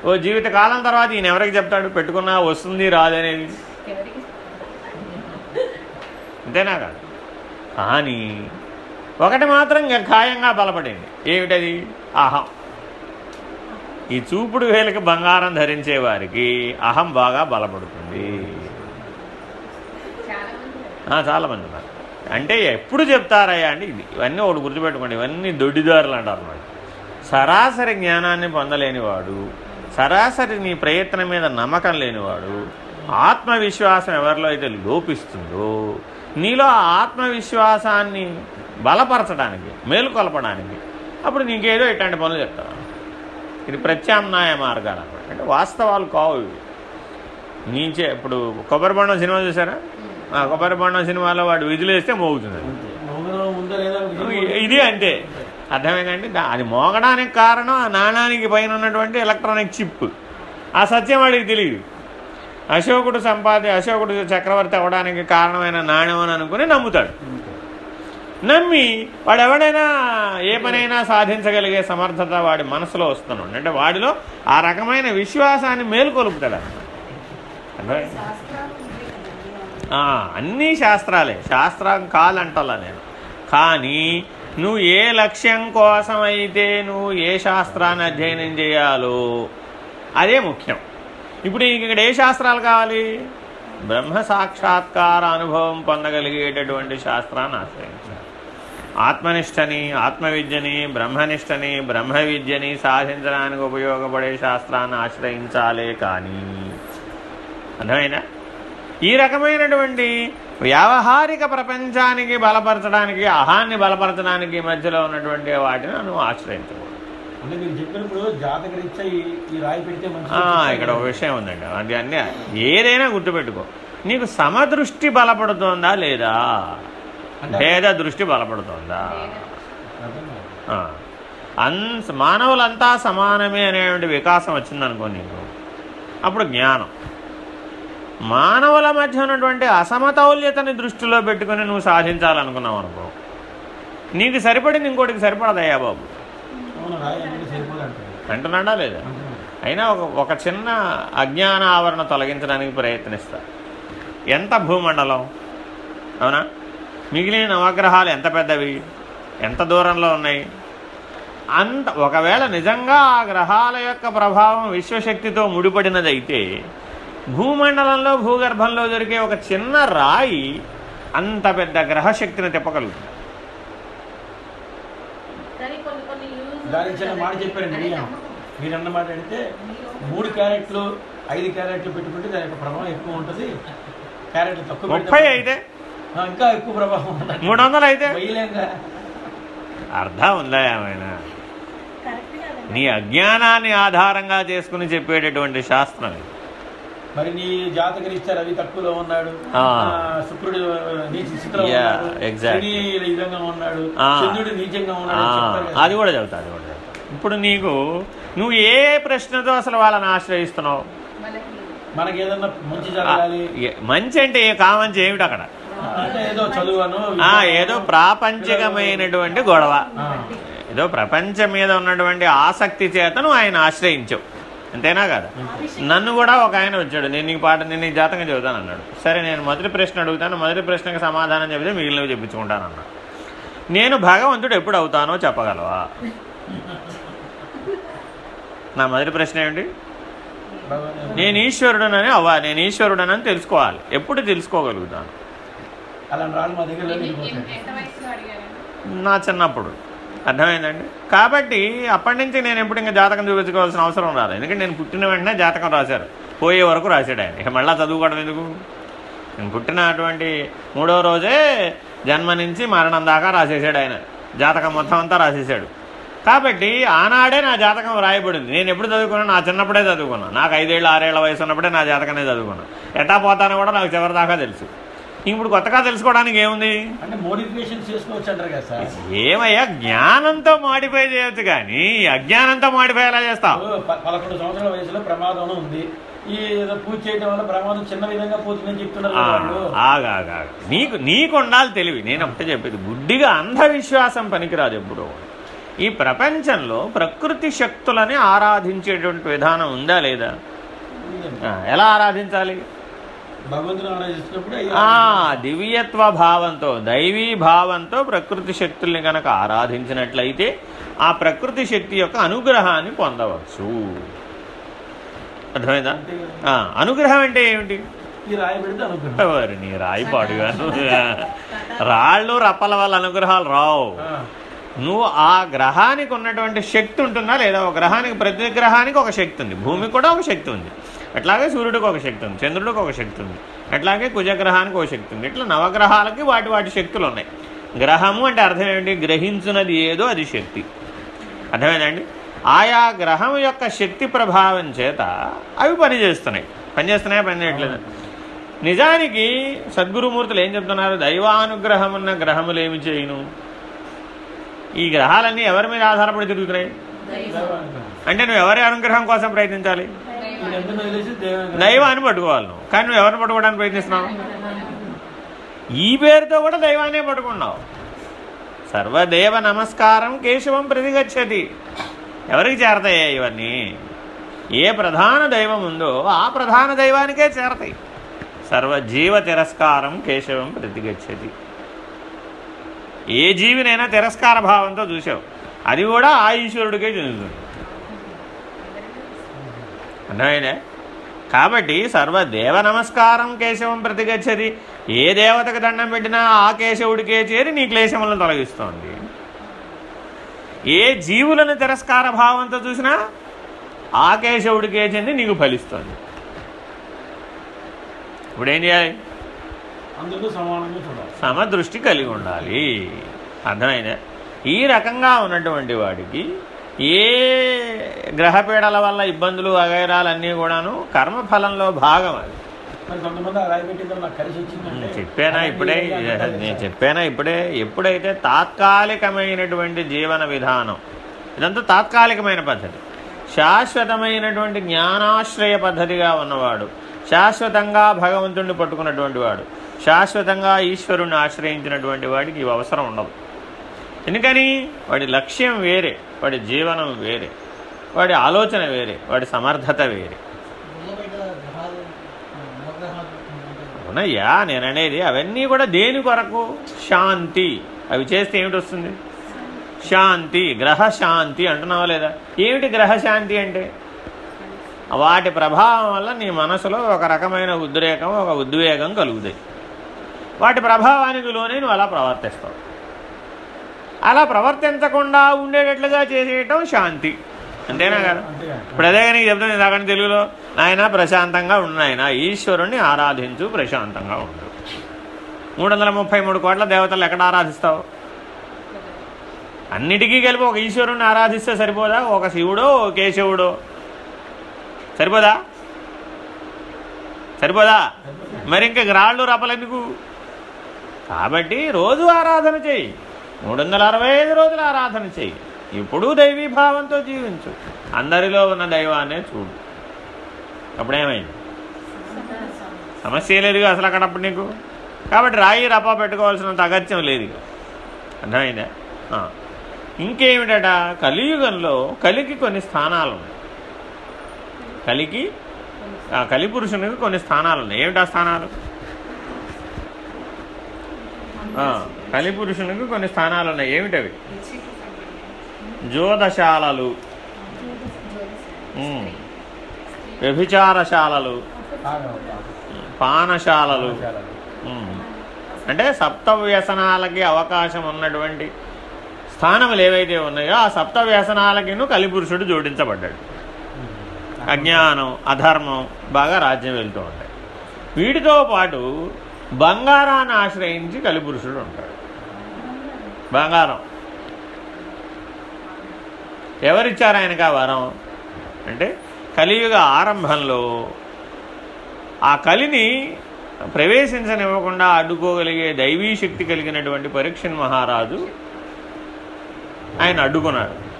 [SPEAKER 1] ఓ జీవితకాలం తర్వాత ఈయన ఎవరికి చెప్తాడు? పెట్టుకున్నా వస్తుంది రాదనేది అంతేనా కాదు. కానీ ఒకటి మాత్రం ఖాయంగా బలపడింది. ఏమిటది? అహం. ఈ చూపుడు వేలకి బంగారం ధరించే వారికి అహం బాగా బలపడుతుంది. చాలామంది ఉన్నారు. అంటే ఎప్పుడు చెప్తారయ్యా అండి? ఇవన్నీ ఒకటి గుర్తుపెట్టుకోండి. ఇవన్నీ దొడ్డిదారులు అంటారు అన్నమాట సరాసరి జ్ఞానాన్ని పొందలేనివాడు సరాసరి నీ ప్రయత్నం మీద నమ్మకం లేనివాడు ఆత్మవిశ్వాసం ఎవరిలో అయితే లోపిస్తుందో నీలో ఆత్మవిశ్వాసాన్ని బలపరచడానికి మేలుకొలపడానికి అప్పుడు నీకేదో ఇట్లాంటి పనులు చెప్తాను ఇది ప్రత్యామ్నాయ మార్గాలు అన్నమాట. అంటే వాస్తవాలు కావు ఇవి. నీచే ఇప్పుడు కొబ్బరి బొండం సినిమా చూసారా ఆ కొబ్బరి బొండం సినిమాలో వాడు విధులేస్తే మోగుతుంది ఇది అంతే. అర్థమైందండి? అది మోగడానికి కారణం ఆ నాణానికి పైన ఉన్నటువంటి ఎలక్ట్రానిక్ చిప్. ఆ సత్యం వాడికి తెలియదు. అశోకుడు సంపాది అశోకుడు చక్రవర్తి అవ్వడానికి కారణమైన నాణ్యం అని అనుకుని నమ్ముతాడు. నమ్మి వాడు ఎవడైనా ఏ పనైనా సాధించగలిగే సమర్థత వాడి మనసులో వస్తున్నాడు అంటే వాడిలో ఆ రకమైన విశ్వాసాన్ని మేలుకొలుపుతాడు అన్నీ శాస్త్రాలే. శాస్త్రం కాలంటలా నేను. కానీ నువ్వు ఏ లక్ష్యం కోసం అయితే నువ్వు ఏ శాస్త్రాన్ని అధ్యయనం చేయాలో అదే ముఖ్యం. ఇప్పుడు ఇక్కడ ఏ శాస్త్రాలు కావాలి? బ్రహ్మ సాక్షాత్కార అనుభవం పొందగలిగేటటువంటి శాస్త్రాన్ని ఆశ్రయించాలి ఆత్మనిష్టని ఆత్మవిద్యని బ్రహ్మనిష్టని బ్రహ్మ విద్యని సాధించడానికి ఉపయోగపడే శాస్త్రాన్ని ఆశ్రయించాలే కానీ. అర్థమైందా? ఈ రకమైనటువంటి వ్యావహారిక ప్రపంచానికి బలపరచడానికి అహాన్ని బలపరచడానికి మధ్యలో ఉన్నటువంటి వాటిని నువ్వు ఆశ్రయించకూడదు. ఇక్కడ ఒక విషయం ఉందండి. అది అన్నీ ఏదైనా గుర్తుపెట్టుకో. నీకు సమదృష్టి బలపడుతోందా లేదా? భేద దృష్టి బలపడుతోందా. అన్ మానవులంతా సమానమే అనేటువంటి వికాసం వచ్చిందనుకో నీకు. అప్పుడు జ్ఞానం. మానవుల మధ్య ఉన్నటువంటి అసమతౌల్యతని దృష్టిలో పెట్టుకుని నువ్వు సాధించాలనుకున్నావు అనుకో. నీకు సరిపడింది ఇంకోటికి సరిపడదయ్యా బాబు? అంటున్నాడా లేదా. అయినా ఒక ఒక చిన్న అజ్ఞాన ఆవరణ తొలగించడానికి ప్రయత్నిస్తా. ఎంత భూమండలం? అవునా? మిగిలిన నవగ్రహాలు ఎంత పెద్దవి? ఎంత దూరంలో ఉన్నాయి? అంత ఒకవేళ నిజంగా ఆ గ్రహాల యొక్క ప్రభావం విశ్వశక్తితో ముడిపడినదైతే భూమండలంలో భూగర్భంలో దొరికే ఒక చిన్న రాయి అంత పెద్ద గ్రహశక్తిని తిప్పగలుగుతుంది.
[SPEAKER 2] దానికి చిన్న మాట చెప్పారండి అడిగాను మీరు అన్న మాట అడిగితే మూడు క్యారెట్లు ఐదు క్యారెట్లు పెట్టుకుంటే దాని యొక్క ప్రభావం ఎక్కువ ఉంటుంది. క్యారెట్లు తక్కువ
[SPEAKER 1] ముప్పై అయితే.
[SPEAKER 2] ఇంకా ఎక్కువ ప్రభావం
[SPEAKER 1] మూడు వందలు అయితే అర్థం ఉందా ఏమైనా? నీ అజ్ఞానాన్ని ఆధారంగా చేసుకుని చెప్పేటటువంటి శాస్త్రం ఇది.
[SPEAKER 2] మరి నీ జాతక రీత్యా రవి తక్కువలో ఉన్నాడు. శుక్రుడు నీచ స్థితిలో
[SPEAKER 1] Yeah,
[SPEAKER 2] ఉన్నాడు. చంద్రుడు నీచంగా ఉన్నాడు.
[SPEAKER 1] అది కూడా చెబుతా అది కూడా ఇప్పుడు నీకు నువ్వు ఏ ప్రశ్నతో అసలు వాళ్ళని ఆశ్రయిస్తున్నావు?
[SPEAKER 3] మనకి.
[SPEAKER 2] ఏదన్నా మంచి జరగాలి.
[SPEAKER 1] మంచి అంటే ఏ కామంచి ఏమిటి అక్కడ
[SPEAKER 2] ఏదో
[SPEAKER 1] ప్రాపంచికమైనటువంటి గొడవ. ఏదో ప్రపంచం మీద ఉన్నటువంటి ఆసక్తి చేత నువ్వు ఆయన ఆశ్రయించావు అంతేనా కదా? నన్ను కూడా ఒక ఆయన వచ్చాడు. నేను నీకు పాట నేను నీ జాతకం చెబుతాను అన్నాడు. సరే నేను మొదటి ప్రశ్న అడుగుతాను. మొదటి ప్రశ్నకు సమాధానం చెబితే మిగిలినవి చెప్పించుకుంటాను అన్నాడు. నేను భగవంతుడు ఎప్పుడు అవుతానో చెప్పగలవా? నా మొదటి ప్రశ్న ఏమిటి? నేను ఈశ్వరుడనని అవ్వా నేను ఈశ్వరుడనని తెలుసుకోవాలి. ఎప్పుడు తెలుసుకోగలుగుతాను?
[SPEAKER 2] అలాంటి రాళ్ళు మా దగ్గర
[SPEAKER 1] నా చిన్నప్పుడు. అర్థమైందండి? కాబట్టి అప్పటి నుంచి నేను ఎప్పుడు ఇంకా జాతకం చూపించుకోవాల్సిన అవసరం రాదు. ఎందుకంటే నేను పుట్టిన వెంటనే జాతకం రాశారు. పోయే వరకు రాశాడు ఆయన. ఇక మళ్ళా చదువుకోవడం ఎందుకు? నేను పుట్టినటువంటి మూడో రోజే జన్మ నుంచి మరణం దాకా రాసేసాడు ఆయన. జాతకం మొత్తం అంతా రాసేసాడు కాబట్టి ఆనాడే నా జాతకం రాయబడింది నేను ఎప్పుడు చదువుకున్నాను నా చిన్నప్పుడే చదువుకున్నాను నాకు ఐదేళ్ళు ఆరేళ్ళ వయసు ఉన్నప్పుడే నా జాతకమే చదువుకున్నాను ఎట్టా పోతానో కూడా నాకు చివరి దాకా తెలుసు. ఇప్పుడు కొత్తగా తెలుసుకోవడానికి ఏముంది? ఏమయ్యా జ్ఞానంతో మాడిఫై చేయొచ్చు కానీ అజ్ఞానంతో మాడిఫై ఎలా చేస్తావు?
[SPEAKER 2] పదకొండు సంవత్సరాల వయసులో ప్రమాదం ఉంది. ఈ ఏదో పూజ చేయడం వల్ల ప్రమాదం చిన్న విధంగా పోతుందని చెప్తున్నారు కదా వాళ్ళు.
[SPEAKER 1] ఆగా నీకు నీకు ఉండాలి తెలివి. నేను ఒకటే చెప్పేది. గుడ్డిగా అంధవిశ్వాసం పనికిరాదు ఎప్పుడూ. ఈ ప్రపంచంలో ప్రకృతి శక్తులని ఆరాధించేటువంటి విధానం ఉందా లేదా? ఎలా ఆరాధించాలి
[SPEAKER 2] భగవంతుని ఆరాధిస్తున్నప్పుడు అయ్యి
[SPEAKER 1] ఆ దివ్యత్వ భావంతో దైవీ భావంతో ప్రకృతి శక్తుల్ని కనుక ఆరాధించినట్లయితే ఆ ప్రకృతి శక్తి యొక్క అనుగ్రహాన్ని పొందవచ్చు. అర్థమైందా? అనుగ్రహం అంటే ఏమిటి?
[SPEAKER 2] ఈ రాయి
[SPEAKER 1] పాడుగాను రాళ్ళు రప్పల వల్ల అనుగ్రహాలు రావు. నువ్వు ఆ గ్రహానికి ఉన్నటువంటి శక్తి ఉంటుందా లేదా? ఒక గ్రహానికి ప్రతి గ్రహానికి ఒక శక్తి ఉంది. భూమికి కూడా ఒక శక్తి ఉంది. అట్లాగే సూర్యుడికి ఒక శక్తి ఉంది చంద్రుడికి ఒక శక్తి ఉంది అట్లాగే కుజగ్రహానికి ఒక శక్తి ఉంది. ఇట్లా నవగ్రహాలకి వాటి వాటి శక్తులు ఉన్నాయి. గ్రహము అంటే అర్థం ఏంటి గ్రహించున్నది ఏదో అది శక్తి. అర్థమైందండి? ఆయా గ్రహం యొక్క శక్తి ప్రభావం చేత అవి పనిచేస్తున్నాయి. పనిచేస్తున్నాయా? పని చేయట్లేదు నిజానికి సద్గురుమూర్తులు ఏం చెప్తున్నారు? దైవానుగ్రహం ఉన్న గ్రహములు ఏమి చేయను? ఈ గ్రహాలన్నీ ఎవరి మీద ఆధారపడి తిరుగుతున్నాయి. అంటే నువ్వు ఎవరి అనుగ్రహం కోసం ప్రయత్నించాలి? దైవాన్ని పట్టుకోవాలి నువ్వు. కానీ నువ్వు ఎవరిని పట్టుకోవడానికి ప్రయత్నిస్తున్నావు? ఈ పేరుతో కూడా దైవాన్నే పట్టుకున్నావు. సర్వదేవ నమస్కారం కేశవం ప్రతిగచ్చతి. ఎవరికి చేరతాయి ఇవన్నీ? ఏ ప్రధాన దైవం ఉందో ఆ ప్రధాన దైవానికే చేరతాయి. సర్వజీవ తిరస్కారం కేశవం ప్రతిగచ్చతి. ఏ జీవినైనా తిరస్కార భావంతో చూసావు. అది కూడా ఆ ఈశ్వరుడికే చెందుతుంది. అర్థమైందే? కాబట్టి సర్వదేవ నమస్కారం కేశవం ప్రతిగచ్చది ఏ దేవతకు దండం పెట్టినా ఆ కేశవుడికే చేరి నీ క్లేశములను తొలగిస్తోంది. ఏ జీవులను తిరస్కార భావంతో చూసినా ఆ కేశవుడికే చెంది నీకు ఫలిస్తోంది. ఇప్పుడు ఏం చేయాలి సమదృష్టి కలిగి ఉండాలి. అర్థమైందా? ఈ రకంగా ఉన్నటువంటి వాడికి ఏ గ్రహపీడల వల్ల ఇబ్బందులు వగైరాలు అన్నీ కూడాను కర్మఫలంలో భాగం అది. చెప్పానా ఇప్పుడే? నేను చెప్పానా ఇప్పుడే? ఎప్పుడైతే తాత్కాలికమైనటువంటి జీవన విధానం ఇదంతా తాత్కాలికమైన పద్ధతి. శాశ్వతమైనటువంటి జ్ఞానాశ్రయ పద్ధతిగా ఉన్నవాడు శాశ్వతంగా భగవంతుడిని పట్టుకున్నటువంటి వాడు శాశ్వతంగా ఈశ్వరుణ్ణి ఆశ్రయించినటువంటి వాడికి ఇవి అవసరం ఉండదు. ఎందుకని? వాడి లక్ష్యం వేరే వాడి జీవనం వేరే వాడి ఆలోచన వేరే వాడి సమర్థత వేరే. అవునయ్యా నేను అనేది అవన్నీ కూడా దేని కొరకు? శాంతి. అవి చేస్తే ఏమిటి వస్తుంది? శాంతి గ్రహ శాంతి అంటున్నావా లేదా? ఏమిటి గ్రహ శాంతి అంటే? వాటి ప్రభావం వల్ల నీ మనసులో ఒక రకమైన ఉద్రేకం ఒక ఉద్వేగం కలుగుతాయి. వాటి ప్రభావానికి లోనే నువ్వు అలా ప్రవర్తిస్తావు. అలా ప్రవర్తించకుండా ఉండేటట్లుగా చేసేయటం శాంతి. అంతేనా కదా? ఇప్పుడు అదే నీకు చెప్తాను ఇందాక తెలుగులో నాయన ప్రశాంతంగా ఉండు నాయన ఈశ్వరుణ్ణి ఆరాధించు ప్రశాంతంగా ఉండు. మూడు వందల ముప్పై మూడు కోట్ల దేవతలు ఎక్కడ ఆరాధిస్తావు? అన్నిటికీ కలిపి ఒక ఈశ్వరుణ్ణి ఆరాధిస్తే సరిపోదా? ఒక శివుడో ఓ కేశవుడో? సరిపోదా? సరిపోదా? మరి ఇంకా రాళ్ళు రపలెందుకు కాబట్టి రోజు ఆరాధన చేయి. మూడు వందల అరవై ఐదు రోజులు ఆరాధన చేయి ఇప్పుడు దైవీ భావంతో జీవించు. అందరిలో ఉన్న దైవాన్నే చూడు. అప్పుడేమైంది? సమస్య లేదుగా అసలు అక్కడ అప్పుడు నీకు? కాబట్టి రాయి రపా పెట్టుకోవాల్సినంత అగత్యం లేదు అర్థమైందా? ఇంకేమిట కలియుగంలో కలికి కొన్ని స్థానాలు ఉన్నాయి. కలికి ఆ కలిపురుషునికి కొన్ని స్థానాలు ఉన్నాయి. ఏమిటా స్థానాలు? కలిపురుషునికి కొన్ని స్థానాలు ఉన్నాయి ఏమిటవి జోదశాలలు వ్యభిచారశాలలు. పానశాలలు. అంటే సప్త వ్యసనాలకి అవకాశం ఉన్నటువంటి స్థానములు ఏవైతే ఉన్నాయో ఆ సప్త వ్యసనాలకిను కలిపురుషుడు జోడించబడ్డాడు. అజ్ఞానం అధర్మం బాగా రాజ్యం వెళ్తూ ఉంటాయి. వీటితో పాటు బంగారాన్ని ఆశ్రయించి కలిపురుషుడు ఉంటాడు. బంగారం. ఎవరిచ్చారు ఆయనకు ఆ వరం? అంటే కలియుగ ఆరంభంలో ఆ కలిని ప్రవేశించనివ్వకుండా అడ్డుకోగలిగే దైవీ శక్తి కలిగినటువంటి పరీక్షన్ మహారాజు ఆయన అడ్డుకున్నాడు.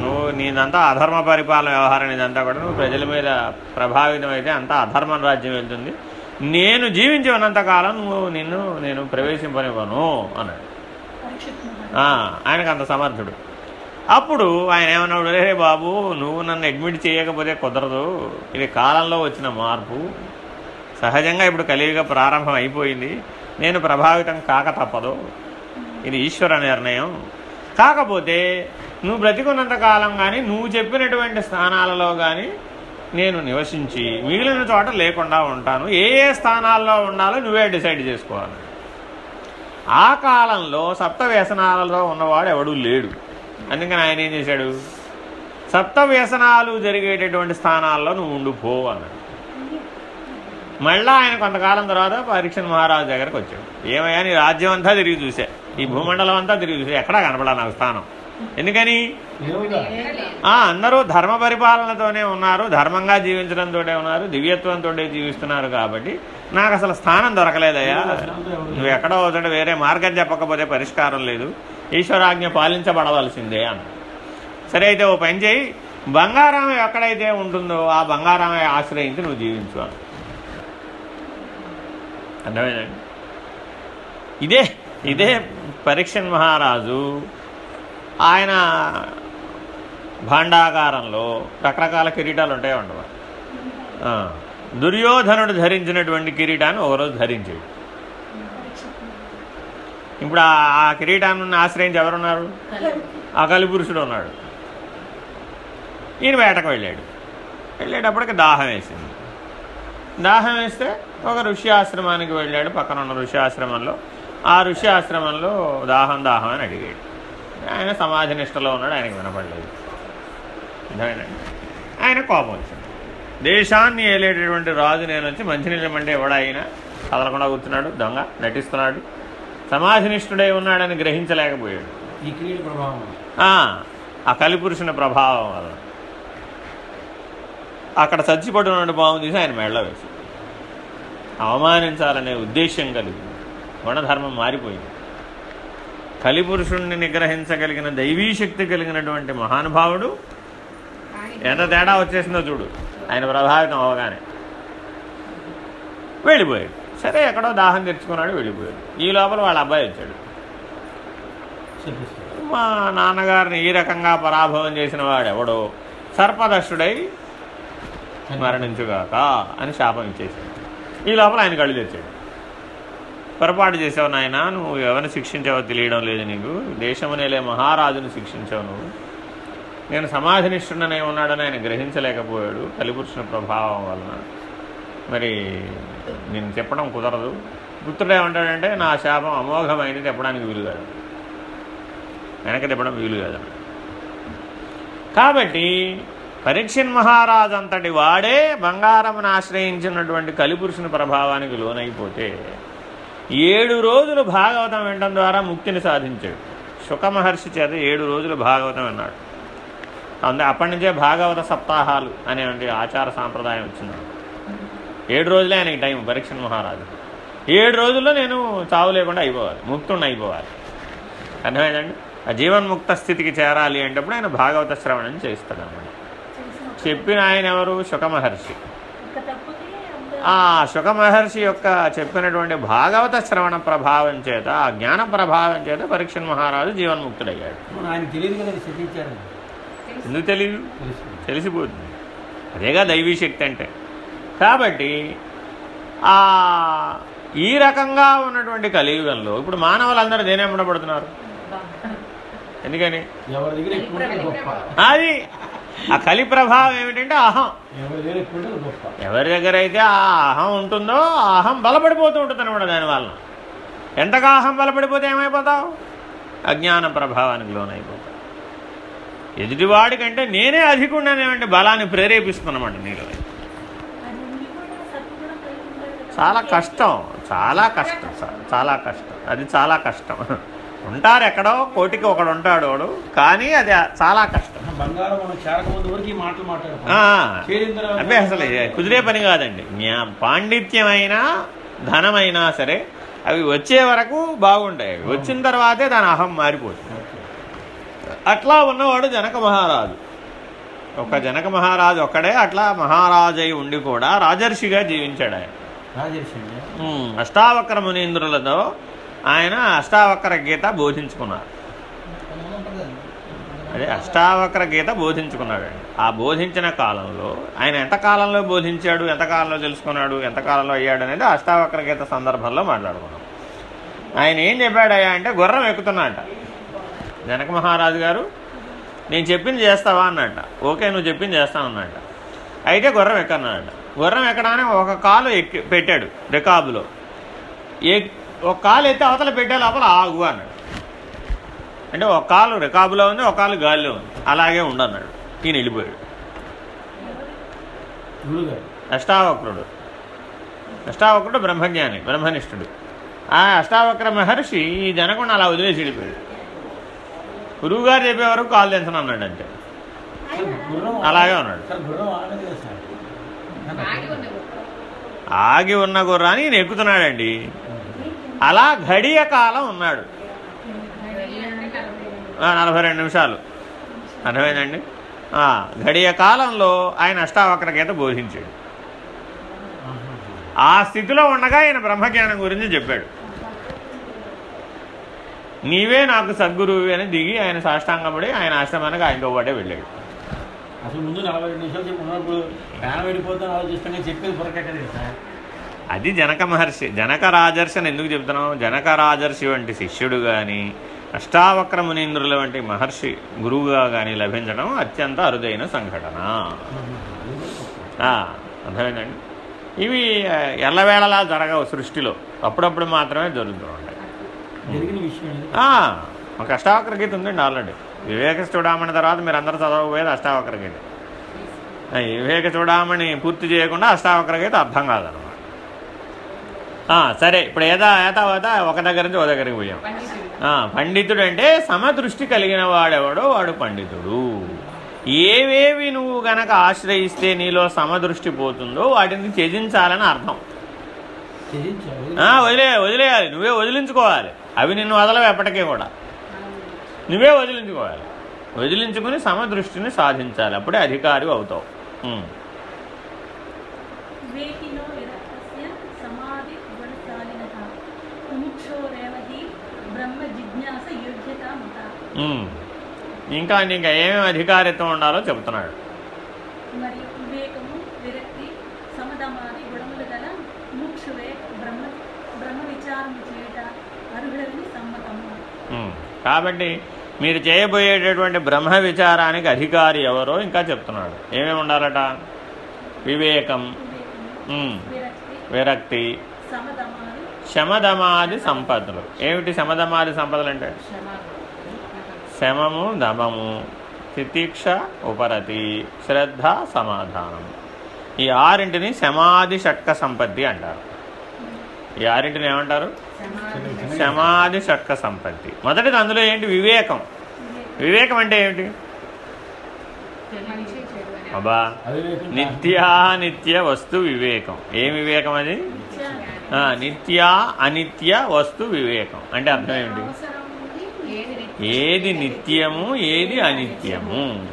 [SPEAKER 1] నువ్వు నీదంతా అధర్మ పరిపాలన వ్యవహారం ఇదంతా కూడా నువ్వు ప్రజల మీద ప్రభావితం అయితే అంతా అధర్మం రాజ్యం వెళ్తుంది. నేను జీవించి ఉన్నంతకాలం నువ్వు నిన్ను నేను ప్రవేశింపనివ్వను అన్నాడు. ఆయనకు అంత సమర్థుడు. అప్పుడు ఆయన ఏమన్నాడు రే బాబు నువ్వు నన్ను అడ్మిట్ చేయకపోతే కుదరదు. ఇది కాలంలో వచ్చిన మార్పు. సహజంగా ఇప్పుడు కలియుగ ప్రారంభం అయిపోయింది. నేను ప్రభావితం కాక తప్పదు. ఇది ఈశ్వర నిర్ణయం. కాకపోతే నువ్వు బ్రతికున్నంత కాలం కానీ నువ్వు చెప్పినటువంటి స్థానాలలో కానీ నేను నివసించి మిగిలిన చోట లేకుండా ఉంటాను. ఏ ఏ స్థానాల్లో ఉండాలో నువ్వే డిసైడ్ చేసుకోవాలి. ఆ కాలంలో సప్త వ్యసనాలలో ఉన్నవాడు ఎవడూ లేడు. అందుకని ఆయన ఏం చేశాడు? సప్త వ్యసనాలు జరిగేటటువంటి స్థానాల్లో నువ్వు ఉండిపో అన్నాడు. మళ్ళా ఆయన కొంతకాలం తర్వాత పరీక్ష మహారాజు దగ్గరకు వచ్చాడు. ఏమయ్యా నీ రాజ్యం అంతా తిరిగి చూసా. ఈ భూమండలం అంతా తిరిగి చూసా. ఎక్కడా కనపడా నాకు స్థానం. ఎందుకని? ఆ అందరూ ధర్మ పరిపాలనతోనే ఉన్నారు ధర్మంగా జీవించడంతో ఉన్నారు దివ్యత్వంతో జీవిస్తున్నారు కాబట్టి నాకు అసలు స్థానం దొరకలేదయ్యా. నువ్వు ఎక్కడో ఒకటి వేరే మార్గం చెప్పకపోతే పరిష్కారం లేదు. ఈశ్వరాజ్ఞ పాలించబడవలసిందే అన్న. సరే అయితే ఓ పని చేయి. బంగారామె ఎక్కడైతే ఉంటుందో ఆ బంగారామె ఆశ్రయించి నువ్వు జీవించు అన్న. అర్థమైందండి? ఇదే ఇదే పరీక్షన్ మహారాజు. ఆయన భాండాగారంలో రకరకాల కిరీటాలు ఉంటాయి ఉండవు? దుర్యోధనుడు ధరించినటువంటి కిరీటాన్ని ఒకరోజు ధరించాడు ఇప్పుడు ఆ ఆ కిరీటాన్ని ఆశ్రయించి ఎవరున్నారు? ఆ కలిపురుషుడు ఉన్నాడు ఈయన వేటకు వెళ్ళాడు. వెళ్ళేటప్పటికి దాహం వేసింది. దాహం వేస్తే ఒక ఋషి ఆశ్రమానికి వెళ్ళాడు. పక్కన ఉన్న ఋషి ఆశ్రమంలో. ఆ ఋషి ఆశ్రమంలో దాహం దాహం అని అడిగాడు. ఆయన సమాధి నిష్టలో ఉన్నాడు ఆయనకు వినపడలేదు. ఆయన కోపం వచ్చింది. దేశాన్ని ఏలేటటువంటి రాజు నేను వచ్చి మంచినీళ్ళం అంటే ఎవడాయినా కదలకుండా కూర్చున్నాడు దొంగ నటిస్తున్నాడు సమాధినిష్ఠుడై ఉన్నాడని గ్రహించలేకపోయాడు.
[SPEAKER 2] ఈ క్రియల ప్రభావం.
[SPEAKER 1] ఆ, కలిపురుషుని ప్రభావం వల్ల. అక్కడ చచ్చిపడిన పాము తీసి ఆయన మెళ్ళ వేసి అవమానించాలనే ఉద్దేశ్యం కలిగి గుణధర్మం మారిపోయింది. కలిపురుషుణ్ణి నిగ్రహించగలిగిన దైవీ శక్తి కలిగినటువంటి మహానుభావుడు. ఎంత తేడా వచ్చేసిందో చూడు. ఆయన ప్రభావితం అవగానే వెళ్ళిపోయాడు. సరే ఎక్కడో దాహం తెచ్చుకున్నాడు వెళ్ళిపోయాడు. ఈ లోపల వాళ్ళ అబ్బాయి వచ్చాడు. మా నాన్నగారిని ఈ రకంగా పరాభవం చేసిన వాడెవడో సర్పదర్శుడై సర్పదష్టుడై మరణించుగాక అని శాపం ఇచ్చేసాడు ఈ లోపల ఆయన కళ్ళు తెచ్చాడు పొరపాటు చేసావు నాయన నువ్వు ఎవరిని శిక్షించావో తెలియడం లేదు నీకు. దేశమునేలే మహారాజును శిక్షించావు నువ్వు. నేను సమాధినిష్ఠుడనే ఉన్నాడని ఆయన గ్రహించలేకపోయాడు కలిపురుషుని ప్రభావం వలన. మరి నేను చెప్పడం కుదరదు. పుత్రుడు ఏమంటాడంటే నా శాపం అమోఘమైంది చెప్పడానికి వీలు కాదు. వెనక తిప్పడం వీలు కాదు. కాబట్టి పరీక్షన్ మహారాజు అంతటి వాడే బంగారమును ఆశ్రయించినటువంటి కలిపురుషుని ప్రభావానికి లోనైపోతే ఏడు రోజులు భాగవతం వినడం ద్వారా ముక్తిని సాధించాడు. శుక మహర్షి చేత ఏడు రోజులు భాగవతం విన్నాడు. అందు అప్పటి నుంచే భాగవత సప్తాహాలు అనేటువంటి ఆచార సాంప్రదాయం వచ్చింది. ఏడు రోజులే ఆయనకి టైం పరీక్షన్ మహారాజు. ఏడు రోజుల్లో నేను చావు లేకుండా అయిపోవాలి ముక్తుడిని అయిపోవాలి. అర్థమైందండి? ఆ జీవన్ముక్త స్థితికి చేరాలి అంటప్పుడు ఆయన భాగవత శ్రవణం చేస్తాడు అన్నమాట చెప్పిన ఆయన ఎవరు? శుక మహర్షి
[SPEAKER 4] ఒక్క తప్పుకి అందరూ
[SPEAKER 1] ఆ శుక మహర్షి యొక్క చెప్పినటువంటి భాగవత శ్రవణ ప్రభావం చేత ఆ జ్ఞాన ప్రభావం చేత పరీక్షన్ మహారాజు జీవన్ముక్తుడయ్యాడు. ఎందుకు తెలియదు?
[SPEAKER 2] తెలుసు.
[SPEAKER 1] తెలిసిపోతుంది. అదేగా దైవీ శక్తి అంటే. కాబట్టి ఆ ఈ రకంగా ఉన్నటువంటి కలియుగంలో ఇప్పుడు మానవులందరూ ఎందుకని?
[SPEAKER 2] ఉంటే అది గొప్ప.
[SPEAKER 1] అది ఆ కలి ప్రభావం ఏమిటంటే అహం.
[SPEAKER 2] ఎవరి దగ్గర
[SPEAKER 1] అయితే ఆ అహం ఉంటుందో ఆ అహం బలపడిపోతూ ఉంటుంది అనమాట దానివల్ల ఎంతగా అహం బలపడిపోతే ఏమైపోతావు? అజ్ఞాన ప్రభావానికి లోనైపోతావు. ఎదుటివాడి కంటే నేనే అధికుడనేటువంటి బలాన్ని ప్రేరేపిస్తున్నమాట నీలో. చాలా కష్టం చాలా కష్టం చాలా కష్టం అది చాలా కష్టం. ఉంటారు ఎక్కడో కోటికి ఒకడు ఉంటాడు వాడు కానీ అది చాలా కష్టం.
[SPEAKER 2] బంగారం మనం చేరకముందు వరకు ఈ మాటలు
[SPEAKER 1] ఆ,
[SPEAKER 2] మాట్లాడతాం చేరిన తర్వాత
[SPEAKER 1] అబ్బే అసలు కుదిరే పని కాదండి. పాండిత్యమైనా ధనమైనా సరే అవి వచ్చే వరకు బాగుంటాయి. వచ్చిన తర్వాతే దాని అహం మారిపోతుంది. అట్లా ఉన్నవాడు జనక మహారాజు. ఒక జనక మహారాజు ఒక్కడే అట్లా మహారాజు అయి ఉండి కూడా రాజర్షిగా జీవించాడు ఆయన. అష్టావక్ర మునీంద్రులతో ఆయన అష్టావక్ర గీత బోధించుకున్నారు. అదే అష్టావక్ర గీత బోధించుకున్నాడండి ఆ బోధించిన కాలంలో ఆయన ఎంత కాలంలో బోధించాడు ఎంత కాలంలో తెలుసుకున్నాడు ఎంత కాలంలో అయ్యాడు అనేది అష్టావక్ర గీత సందర్భంలో మాట్లాడుకున్నాం. ఆయన ఏం చెప్పాడయ్యా అంటే గుర్రం అంట జనక మహారాజు గారు నేను చెప్పింది చేస్తావా? అన్నట. ఓకే నువ్వు చెప్పింది చేస్తానన్నట అయితే గుర్రం ఎక్కన్నాడట గుర్రం ఎక్కడానే ఒక కాలు ఎక్కి పెట్టాడు రికాబులో ఏ ఒక కాలు ఎత్తి అవతల పెట్టే లోపల ఆగు అన్నాడు. అంటే ఒక కాలు రికాబులో ఉంది ఒక కాలు గాలిలో ఉంది. అలాగే ఉండన్నాడు. ఈయన వెళ్ళిపోయాడు. అష్టావక్రుడు. అష్టావక్రుడు బ్రహ్మజ్ఞాని బ్రహ్మనిష్ఠుడు. ఆ అష్టావక్ర మహర్షి ఈ జనకుండా అలా వదిలేసి వెళ్ళిపోయాడు. గురువుగారు చెప్పే వరకు కాలు తెంచను అన్నాడు అంటే
[SPEAKER 2] గుర్రం
[SPEAKER 1] అలాగే ఉన్నాడు.
[SPEAKER 3] ఆగి ఉన్న
[SPEAKER 1] గుర్రాన్ని ఈయన ఎక్కుతున్నాడండి. అలా ఘడియ కాలం ఉన్నాడు.
[SPEAKER 3] నలభై రెండు.
[SPEAKER 1] నిమిషాలు. అర్థమైందండి? ఆ, ఘడియ కాలంలో ఆయన అష్టావక్ర గీత బోధించాడు. ఆ స్థితిలో ఉండగా ఆయన బ్రహ్మజ్ఞానం గురించి చెప్పాడు. నీవే నాకు సద్గురువు అని దిగి ఆయన సాష్టాంగపడి ఆయన ఆశ్రమానికి ఆయనతో పాటే వెళ్ళాడు.
[SPEAKER 2] అసలు ముందు నలభై రెండు నిమిషాలు చెప్పి ఉన్నప్పుడు ప్రాణం వెళ్ళిపోతాను ఆలోచిస్తానే చెప్పేది పొరకట్టలేదు సార్.
[SPEAKER 1] అది జనక మహర్షి జనక రాజర్షి అని ఎందుకు చెప్తున్నాం? జనక రాజర్షి వంటి శిష్యుడు కానీ అష్టావక్ర మునీంద్రుల వంటి మహర్షి గురువుగా కానీ లభించడం అత్యంత అరుదైన సంఘటన. ఆ, అర్థమైందండి? ఇవి ఎల్లవేళలా జరగవు సృష్టిలో. అప్పుడప్పుడు మాత్రమే జరుగుతూ ఉంటాయి.
[SPEAKER 2] జరిగిన విషయం అనేది
[SPEAKER 1] ఆ, ఒక అష్టావక్ర గీత ఉందండి ఆల్రెడీ. వివేక చూడమని తర్వాత మీరు అందరూ చదవబోయేది అష్టావక్ర గీత. వివేక చూడమని పూర్తి చేయకుండా అష్టావక్ర గీత అర్థం కాదనమాట ఆ, సరే ఇప్పుడు ఏదా ఏతావత? ఒక దగ్గర నుంచి ఒక దగ్గరికి పోయాం.
[SPEAKER 3] పండితుడు
[SPEAKER 1] అంటే సమదృష్టి కలిగిన వాడెవడో వాడు పండితుడు. ఏవేవి నువ్వు గనక ఆశ్రయిస్తే నీలో సమదృష్టి పోతుందో వాటిని త్యజించాలని అర్థం. వదిలే వదిలేయాలి. నువ్వే వదిలించుకోవాలి. అవి నిన్ను వదలవు ఎప్పటికీ కూడా. నువ్వే వదిలించుకోవాలి. వదిలించుకుని సమదృష్టిని సాధించాలి. అప్పుడే అధికారి అవుతావు. ఇంకా ఇంకా ఏమేమి అధికారిత్వం ఉండాలో చెబుతున్నాడు. కాబట్టి మీరు చేయబోయేటటువంటి బ్రహ్మ విచారానికి అధికారి ఎవరో ఇంకా చెప్తున్నాడు. ఏమేమి ఉండాలట? వివేకం.
[SPEAKER 4] విరక్తి
[SPEAKER 1] శమదమాది సంపదలు. ఏమిటి శమదమాది సంపదలు అంటే శమము దమము తితిక్ష ఉపరతి శ్రద్ధ సమాధానం. ఈ ఆరింటిని శమాది షట్క సంపత్తి అంటారు. ఈ ఆరింటిని ఏమంటారు? శమాది షట్క సంపత్తి. మొదటిది అందులో ఏంటి? వివేకం. వివేకం అంటే ఏమిటి? అబ్బా నిత్యానిత్య వస్తు వివేకం. ఏం వివేకం అది? నిత్య అనిత్య వస్తు వివేకం. అంటే అర్థం ఏమిటి?
[SPEAKER 3] ఏది
[SPEAKER 1] నిత్యము? ఏది అనిత్యము?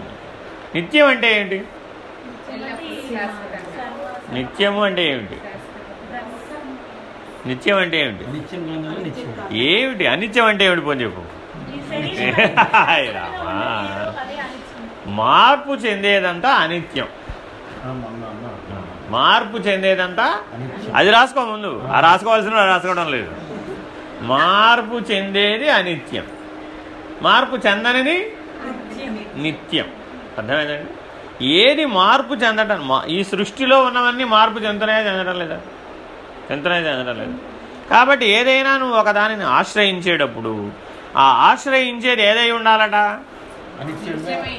[SPEAKER 1] నిత్యం అంటే
[SPEAKER 3] శాశ్వతంగా.
[SPEAKER 1] నిత్యము అంటే ఏమిటి. నిత్యం అంటే ఏమిటి?
[SPEAKER 2] నిత్యం కాదు నిత్యం.
[SPEAKER 1] ఏమిటి? అనిత్యం అంటే ఏమిటి? పోని చెప్పు. మార్పు చెందేదంతా అనిత్యం.
[SPEAKER 2] అమ్మ, అమ్మ, అమ్మ.
[SPEAKER 1] మార్పు చెందేదంతా. అది రాసుకో ముందు. ఆ రాసుకోవాల్సిన రాసుకోవడం లేదు. మార్పు చెందేది అనిత్యం. మార్పు చెందనిది నిత్యం. అర్థమైందండి? ఏది మార్పు చెందటం ఈ సృష్టిలో ఉన్నవన్నీ మార్పు చెందుతున్నాయా చెందడం లేదా? చెందుతున్నాయా చెందడం లేదు. కాబట్టి ఏదైనా నువ్వు ఒకదానిని ఆశ్రయించేటప్పుడు ఆ ఆశ్రయించేది ఏదై ఉండాలట?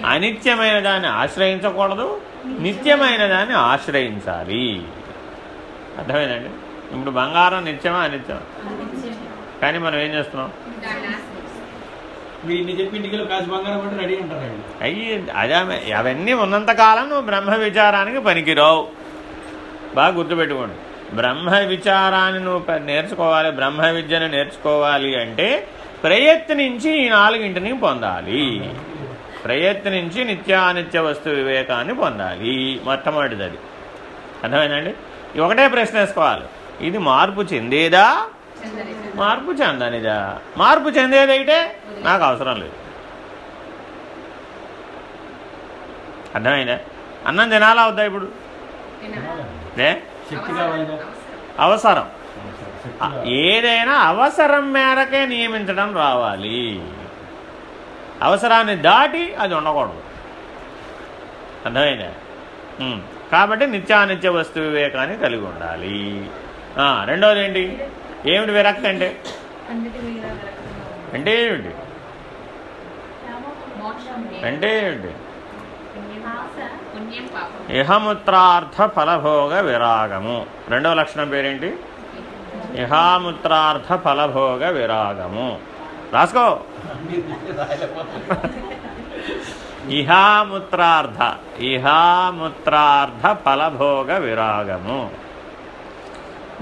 [SPEAKER 1] అనిత్యమైన దాన్ని ఆశ్రయించకూడదు నిత్యమైన దాన్ని ఆశ్రయించాలి. అర్థమైందండి? ఇప్పుడు బంగారం నిత్యమా అనిత్యమా? కానీ మనం ఏం చేస్తున్నాం.
[SPEAKER 2] మీరు ఇన్ని చెప్పి ఇంటికి కాసి బంగారం అంటే రెడీ
[SPEAKER 1] అయ్యి అదే అవన్నీ ఉన్నంతకాలం నువ్వు బ్రహ్మ విచారానికి పనికిరావు. బాగా గుర్తుపెట్టుకోండి. బ్రహ్మ విచారాన్ని నువ్వు నేర్చుకోవాలి బ్రహ్మ విద్యను నేర్చుకోవాలి అంటే ప్రయత్నించి ఈ నాలుగింటిని పొందాలి. ప్రయత్నించి నిత్యానిత్య వస్తు వివేకాన్ని పొందాలి. మొట్టమొదటిది అది. అర్థమైందండి? ఒకటే ప్రశ్న వేసుకోవాలి. ఇది మార్పు చెందేదా? మార్పు చెందనిదా? మార్పు చెందేదైతే నాకు అవసరం లేదు. అర్థమైందా? అన్నం తినాలా వద్దా ఇప్పుడు?
[SPEAKER 3] అవసరం.
[SPEAKER 1] ఏదైనా అవసరం మేరకే నియమించడం రావాలి. అవసరాన్ని దాటి అది ఉండకూడదు. అర్థమైందా. కాబట్టి నిత్యానిత్య వస్తు వివేకాన్ని కలిగి ఉండాలి. రెండోది ఏంటి? ఏమిటి విరక్తి అంటే? అంటే ఏమిటి? అంటే ఏమిటి? ఇహముత్రార్థ ఫలభోగ విరాగము రెండవ లక్షణం పేరేంటి? ఇహాముత్రార్థ ఫలభోగ విరాగము రాసుకో. ఇహాముత్రార్థ ఇహాముత్రార్థ ఫలభోగ విరాగము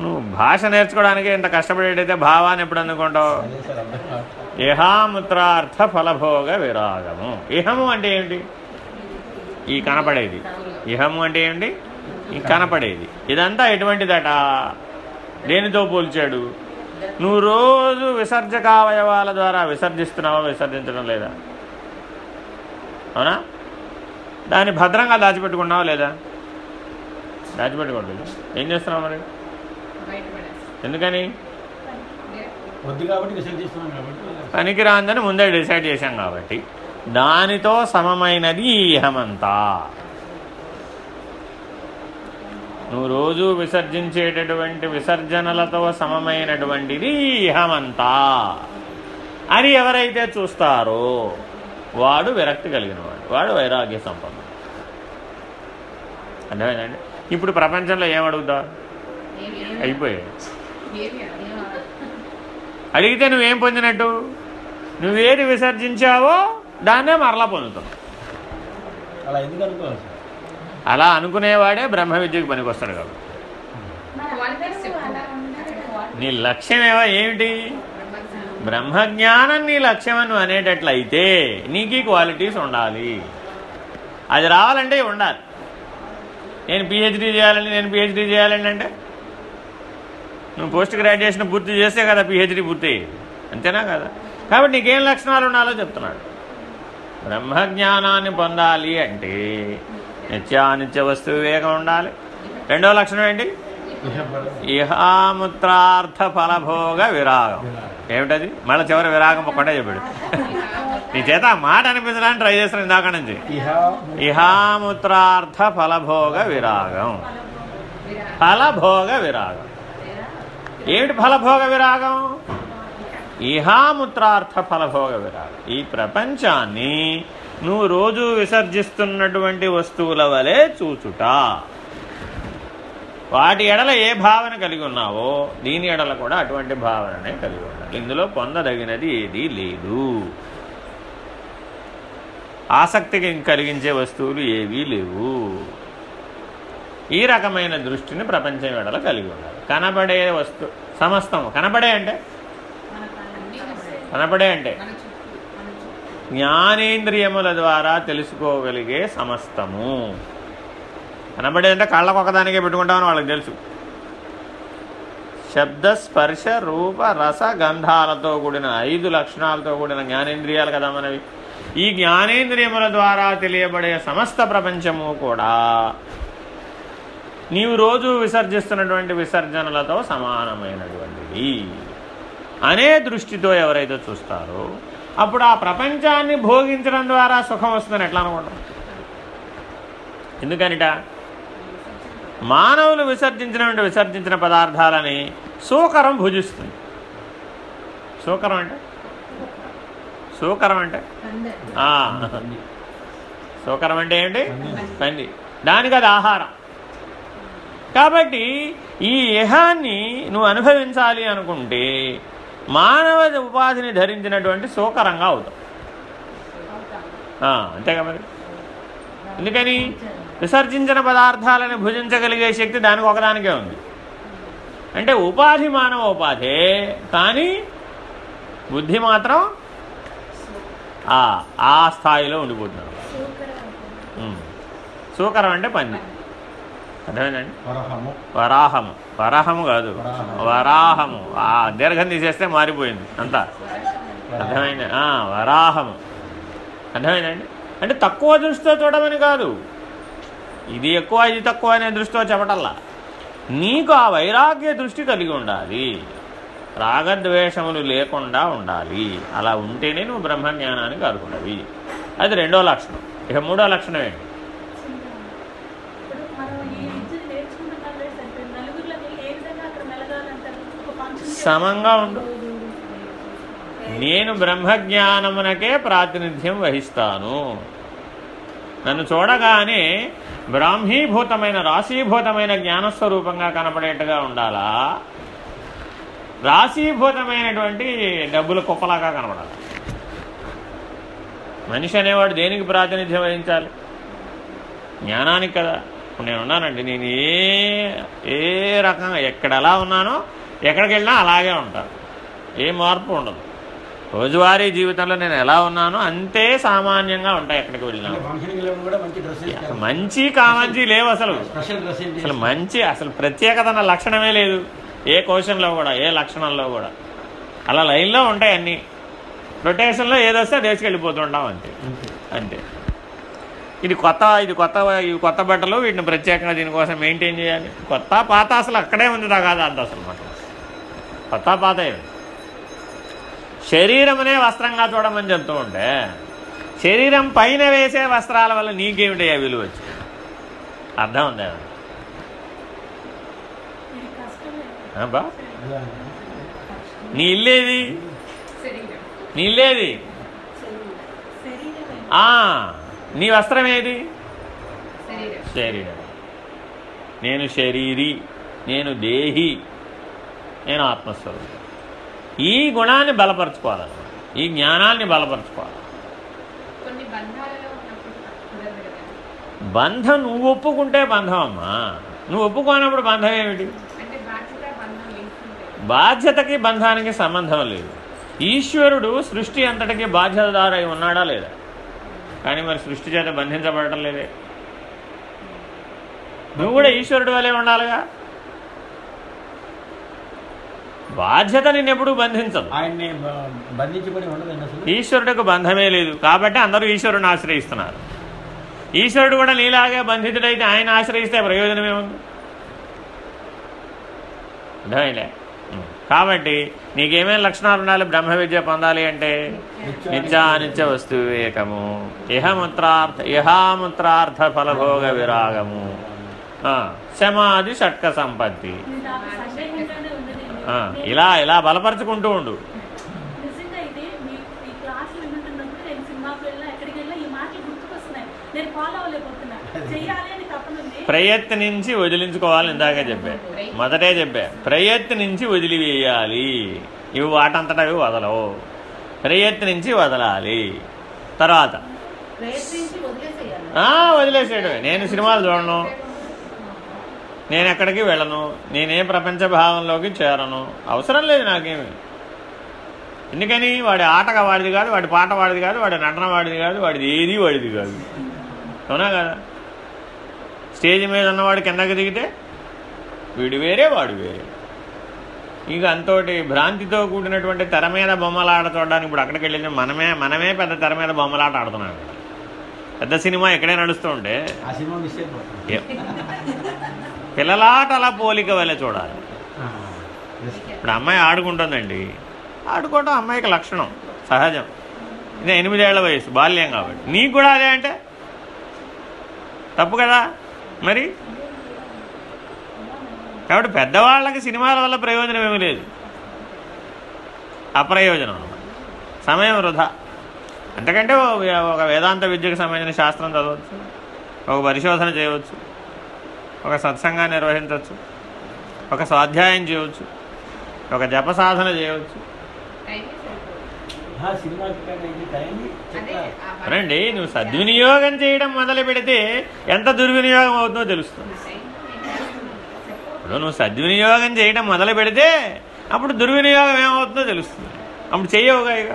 [SPEAKER 1] నువ్వు భాష నేర్చుకోవడానికి ఇంత కష్టపడేటైతే భావాన్ని ఎప్పుడు
[SPEAKER 2] కాదు.
[SPEAKER 1] ఇహాముత్రార్థ ఫలభోగ విరాగము. ఇహము అంటే ఏమిటి ఈ కనపడేది. ఇహము అంటే ఏమిటి ఈ కనపడేది. ఇదంతా ఎటువంటిదట? దేనితో పోల్చాడు? నువ్వు రోజు విసర్జకావయవాల ద్వారా విసర్జిస్తున్నావా విసర్జించడం లేదా? అవునా? దాన్ని భద్రంగా దాచిపెట్టుకున్నావా లేదా? దాచిపెట్టుకోవట్లేదు. ఏం చేస్తున్నావు మరి? ఎందుకని? పనికిరాందని ముందే డిసైడ్ చేశాం కాబట్టి దానితో సమమైనది ఈ ఇహమంతా నువ్వు రోజు విసర్జించేటటువంటి విసర్జనలతో సమమైనటువంటిది ఈ ఇహమంతా అని ఎవరైతే చూస్తారో వాడు విరక్తి కలిగిన వాడు వాడు వైరాగ్య సంపన్నుడు. అర్థమైందండి ఇప్పుడు ప్రపంచంలో ఏం అడుగుతా
[SPEAKER 3] ఏమి
[SPEAKER 1] అయిపోయాయి. అడిగితే నువ్వేం పొందినట్టు? నువ్వేది విసర్జించావో దాన్నే మరలా పొందుతావు.
[SPEAKER 2] అలా ఎందుకు అనుకోవాలి సార్?
[SPEAKER 1] అలా అనుకునేవాడే బ్రహ్మ విద్యకు పనికొస్తాడు కాబట్టి. నీ లక్ష్యమేవో ఏమిటి?
[SPEAKER 3] బ్రహ్మజ్ఞానం.
[SPEAKER 1] నీ లక్ష్యం అని అనేటట్లయితే నీకు క్వాలిటీస్ ఉండాలి. అది రావాలంటే ఉండాలి. నేను పిహెచ్డీ చేయాలని నేను పిహెచ్డీ చేయాలని అంటే? నువ్వు పోస్ట్ గ్రాడ్యుయేషన్ పూర్తి చేస్తే కదా పిహెచ్డి పూర్తి అంతేనా కదా? కాబట్టి నీకేం లక్షణాలు ఉండాలో చెప్తున్నాడు. బ్రహ్మజ్ఞానాన్ని పొందాలి అంటే నిత్యానిత్య వస్తు వివేకం ఉండాలి. రెండో లక్షణం ఏంటి? ఇహాముత్రార్థ ఫలభోగ విరాగం. ఏమిటది? మళ్ళీ చివరి విరాగం ఒక్కటే చెప్పాడు. నీ చేత ఆ మాట అనిపించడానికి ట్రై చేస్తాను ఇందాక నుంచి. ఇహాముత్రార్థ ఫలభోగ విరాగం. ఫలభోగ విరాగం. ఏమిటి ఫలభోగ విరాగం? ఇహాముత్రార్థ ఫలభోగ విరాగం. ఈ ప్రపంచాన్ని నువ్వు రోజు విసర్జిస్తున్నటువంటి వస్తువుల వలె చూచుట. వాటి ఎడల ఏ భావన కలిగి ఉన్నావో దీని ఎడల కూడా అటువంటి భావననే కలిగి ఉండాలి. ఇందులో పొందదగినది ఏదీ లేదు. ఆసక్తికి కలిగించే వస్తువులు ఏవీ లేవు. ఈ రకమైన దృష్టిని ప్రపంచం ఎడల కలిగి ఉండాలి. కనబడే వస్తు సమస్తము. కనబడే అంటే?
[SPEAKER 3] కనబడే.
[SPEAKER 1] అంటే? జ్ఞానేంద్రియముల ద్వారా తెలుసుకోగలిగే సమస్తము. కనబడేదంటే కళ్ళకు ఒకదానికే పెట్టుకుంటామని వాళ్ళకి తెలుసు. శబ్ద స్పర్శ రూప రస గంధాలతో కూడిన ఐదు లక్షణాలతో కూడిన జ్ఞానేంద్రియాలు కదా మనవి. ఈ జ్ఞానేంద్రియముల ద్వారా తెలియబడే సమస్త ప్రపంచము కూడా నీవు రోజు విసర్జిస్తున్నటువంటి విసర్జనలతో సమానమైనటువంటిది అనే దృష్టితో ఎవరైతే చూస్తారో అప్పుడు ఆ ప్రపంచాన్ని భోగించడం ద్వారా సుఖం వస్తుందని ఎట్లా అనుకుంటాం? ఎందుకనిట? మానవులు విసర్జించినటువంటి విసర్జించిన పదార్థాలని సూకరం భుజిస్తుంది. సూకరం అంటే? సూకరం అంటే? సూకరం అంటే ఏంటి? పంది దానికి అది ఆహారం. కాబట్టి ఈ ఇహాన్ని నువ్వు అనుభవించాలి అనుకుంటే మానవ ఉపాధిని ధరించినటువంటి సూకరంగా అవుతావు. అంతేగా మరి? ఎందుకని? విసర్జించిన పదార్థాలను భుజించగలిగే శక్తి దానికి ఒకదానికే ఉంది. అంటే ఉపాధి మానవ ఉపాధే కానీ బుద్ధి మాత్రం ఆ స్థాయిలో ఉండిపోతున్నాడు. సూకరం అంటే పంది. అర్థమైందండి?
[SPEAKER 2] వరహము.
[SPEAKER 1] వరాహము. కాదు.
[SPEAKER 2] వరాహము.
[SPEAKER 1] ఆ దీర్ఘం తీసేస్తే మారిపోయింది అంతా. అర్థమైంది? ఆ, వరాహము. అర్థమైందండి? అంటే తక్కువ దృష్టితో చూడమని కాదు. ఇది ఎక్కువ ఇది తక్కువ అనే దృష్టితో చెప్పటల్లా. నీకు ఆ వైరాగ్య దృష్టి కలిగి ఉండాలి. రాగద్వేషములు లేకుండా ఉండాలి. అలా ఉంటేనే నువ్వు బ్రహ్మజ్ఞానానికి అర్హుడవి. అది రెండో లక్షణం. ఇక మూడో లక్షణం ఏంటి
[SPEAKER 4] ఇప్పుడు మనం ఈ విద్యను నేర్చుకుంటున్నాం లేదు సరిపోయింది. నలుగురిలోకి ఏ విధంగా అక్కడ మెలగాలంటారు? ఒక function కి
[SPEAKER 1] సమంగా ఉండు. నేను బ్రహ్మజ్ఞానమునకే ప్రాతినిధ్యం వహిస్తాను. నన్ను చూడగానే బ్రాహ్మీభూతమైన రాశీభూతమైన జ్ఞానస్వరూపంగా కనపడేట్టుగా ఉండాలా? రాశీభూతమైనటువంటి డబ్బుల కుప్పలాగా కనపడాలి? మనిషి అనేవాడు దేనికి ప్రాతినిధ్యం వహించాలి? జ్ఞానానికి కదా. ఇప్పుడు నేను ఉన్నానండి నేను ఏ ఏ రకంగా ఎక్కడ ఎలా ఉన్నానో ఎక్కడికి వెళ్ళినా అలాగే ఉంటాను ఏ మార్పు ఉండదు. రోజువారీ జీవితంలో నేను ఎలా ఉన్నానో అంతే సామాన్యంగా ఉంటాయి ఎక్కడికి వెళ్ళినా.
[SPEAKER 2] మంచి
[SPEAKER 1] కామంచి లేవు అసలు. అసలు మంచి అసలు ప్రత్యేకత అన్న లక్షణమే లేదు. ఏ క్వశ్చన్లో కూడా ఏ లక్షణంలో కూడా. అలా లైన్లో ఉంటాయి అన్నీ. రొటేషన్లో ఏదొస్తే అది వేసుకెళ్ళిపోతుంటాం అంతే.
[SPEAKER 2] అంతే.
[SPEAKER 1] ఇది కొత్త ఇది కొత్త ఇవి కొత్త బట్టలు వీటిని ప్రత్యేకంగా దీనికోసం మెయింటైన్ చేయాలి. కొత్త పాత అసలు అక్కడే ఉంది కాదు అంత అసలు మాట కొత్త పాత ఏమి శరీరమనే వస్త్రంగా చూడమని చెప్తూ ఉంటే శరీరం పైన వేసే వస్త్రాల వల్ల నీకేమిటయ్యా విలువ? వచ్చి అర్థం ఉందా?
[SPEAKER 2] ఇలా.
[SPEAKER 1] నీ ఇల్లేది? నీ ఇల్లేది. ఆ, నీ వస్త్రం ఏది?
[SPEAKER 3] శరీరం.
[SPEAKER 1] నేను శరీరి నేను దేహి. నేను ఆత్మస్వరూపం. ఈ గుణాన్ని బలపరచుకోవాలన్నమాట. ఈ జ్ఞానాన్ని బలపరచుకోవాలి. బంధం నువ్వు ఒప్పుకుంటే బంధం అమ్మా నువ్వు ఒప్పుకోనప్పుడు బంధం ఏమిటి? బాధ్యతకి బంధానికి సంబంధం లేదు. ఈశ్వరుడు సృష్టి అంతటికి బాధ్యతదారై ఉన్నాడా లేదా? కానీ మరి సృష్టి చేత బంధించబడటం లేదే. నువ్వు కూడా ఈశ్వరుడు వలె ఉండాలిగా. బాధ్యత నిన్నెప్పుడు బంధించదు.
[SPEAKER 2] ఆయన్ని బ- బంధించబడి ఉండదండి అసలు?
[SPEAKER 1] ఈశ్వరుడికి బంధమే లేదు. కాబట్టి అందరూ ఈశ్వరుని ఆశ్రయిస్తున్నారు. ఈశ్వరుడు కూడా నీలాగే బంధితుడైతే ఆయన ఆశ్రయిస్తే ప్రయోజనమే ఉంది. అర్థమైలే. కాబట్టి నీకేమేం లక్షణాలు ఉండాలి? బ్రహ్మ విద్య పొందాలి అంటే నిత్యానిత్య వస్తు వివేకము ఇహముత్రార్థ ఇహాముత్రార్థ ఫలభోగ విరాగము. ఆ, సమాధి షట్క సంపత్తి
[SPEAKER 4] ఇది నాకు సందేహంగానే ఉన్నది
[SPEAKER 1] ఆ, ఇలా ఇలా బలపరచుకుంటూ ఉండు. ప్రయత్నించి వదిలించుకోవాలని ఇందాకే చెప్పా. మొదటే చెప్పా. ప్రయత్నించి వదిలివేయాలి. ఇవి వాటంతట అవి వదలవు. ప్రయత్నించి వదలాలి. తర్వాత
[SPEAKER 5] ప్రయత్నించి వదిలేసేయాలి.
[SPEAKER 1] ఆ, వదిలేసేయడమే. నేను సినిమాలు చూడను. నేను ఎక్కడికి వెళ్ళను? నేనే ప్రపంచ భావంలోకి చేరను. అవసరం లేదు నాకేమి. ఎందుకని? వాడి ఆటగా వాడిది కాదు వాడి పాట వాడిది కాదు వాడి నటన వాడిది కాదు వాడిది ఏది వాడిది కాదు. అవునా కదా? స్టేజ్ మీద ఉన్నవాడు కిందకి దిగితే వీడు వేరే వాడు వేరే. ఇక అంతోటి భ్రాంతితో కూడినటువంటి తెర మీద బొమ్మలాట చూడడానికి ఇప్పుడు అక్కడికి వెళ్ళింది మనమే మనమే పెద్ద తెర మీద బొమ్మలాట ఆడుతున్నాం. పెద్ద సినిమా ఇక్కడే నడుస్తూ ఉంటే పిల్లలాటల పోలిక వల్ల చూడాలి. ఇప్పుడు అమ్మాయి ఆడుకుంటుందండి. ఆడుకోవటం అమ్మాయికి లక్షణం సహజం. ఇది ఎనిమిదేళ్ళ వయసు బాల్యం కాబట్టి. నీకు కూడా అదే అంటే? తప్పు కదా? మరి? కాబట్టి పెద్దవాళ్ళకి సినిమాల వల్ల ప్రయోజనం ఏమీ లేదు. అప్రయోజనం. సమయం వృధా. అంతకంటే ఒక వేదాంత విద్యకు సంబంధించిన శాస్త్రం చదవచ్చు. ఒక పరిశోధన చేయవచ్చు. ఒక సత్సంగాన్ని నిర్వహించవచ్చు ఒక స్వాధ్యాయం చేయవచ్చు ఒక జప సాధన చేయవచ్చు. అవునండి నువ్వు సద్వినియోగం చేయడం మొదలు పెడితే ఎంత దుర్వినియోగం అవుతుందో తెలుస్తుంది. ఇప్పుడు నువ్వు సద్వినియోగం చేయడం మొదలు పెడితే అప్పుడు దుర్వినియోగం ఏమవుతుందో తెలుస్తుంది. అప్పుడు చెయ్యవుగా ఇక.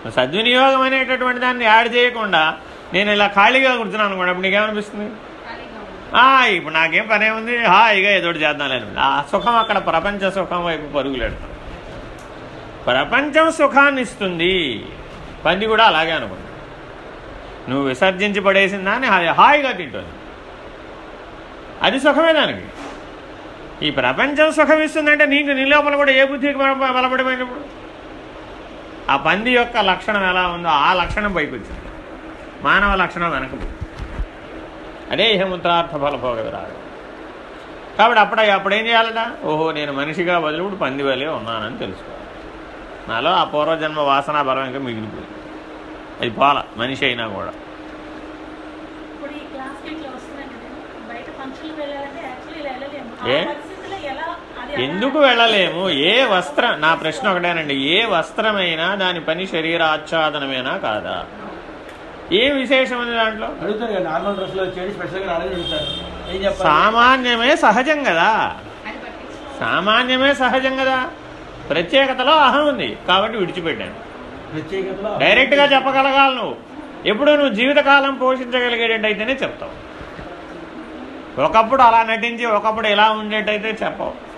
[SPEAKER 1] నువ్వు సద్వినియోగం అనేటటువంటి దాన్ని యాడ్ చేయకుండా నేను ఇలా ఖాళీగా కూర్చున్నాను అనుకోండి అప్పుడు నీకేమనిపిస్తుంది? ఇప్పుడు నాకేం పనే ఉంది. హాయిగా ఏదో ఒకటి ఆ సుఖం అక్కడ ప్రపంచ సుఖం వైపు పరుగులెడతాం ప్రపంచం సుఖాన్ని ఇస్తుంది. పంది కూడా అలాగే అనుకుంది నువ్వు విసర్జించి పడేసిందా అని హాయిగా తింటుంది. అది సుఖమే దానికి. ఈ ప్రపంచం సుఖం ఇస్తుందంటే నీకు నీ లోపల కూడా ఏ బుద్ధికి బలపడిపోయినప్పుడు? ఆ పంది యొక్క లక్షణం ఎలా ఉందో ఆ లక్షణం పైకి వచ్చింది. మానవ లక్షణం వెనకపోయింది అదే ఇహముద్రార్థ ఫలభోగ విరాగం కాబట్టి అప్పుడు అప్పుడు చేయాలట? ఓహో నేను మనిషిగా బదులుడు పంది వలె ఉన్నానని తెలుసుకోవాలి. నాలో ఆ పూర్వజన్మ వాసన బలం ఇంకా మిగిలిపోయింది. అది పోల మనిషి అయినా కూడా. ఏ? ఎందుకు వెళ్ళలేము? ఏ వస్త్రం నా ప్రశ్న ఒకటేనండి. ఏ వస్త్రమైనా దాని పని శరీరాచ్ఛాదనమేనా కాదా? ఏం విశేషం ఉంది దాంట్లో?
[SPEAKER 2] అడుగుతారు కదా నార్మల్ డ్రెస్లో వచ్చేది స్పెషల్గా అడగని అడుగుతారు ఏం చెప్పాలి?
[SPEAKER 1] సామాన్యమే సహజం కదా. సామాన్యమే సహజం కదా. ప్రత్యేకతలో అహం ఉంది. కాబట్టి విడిచిపెట్టాను.
[SPEAKER 2] ప్రత్యేకతలో
[SPEAKER 1] డైరెక్ట్గా చెప్పగలగాలి నువ్వు. ఎప్పుడు నువ్వు జీవితకాలం పోషించగలిగేటట్టయితేనే చెప్తావు. ఒకప్పుడు అలా నటించి ఒకప్పుడు ఇలా ఉండేటైతే చెప్పవు.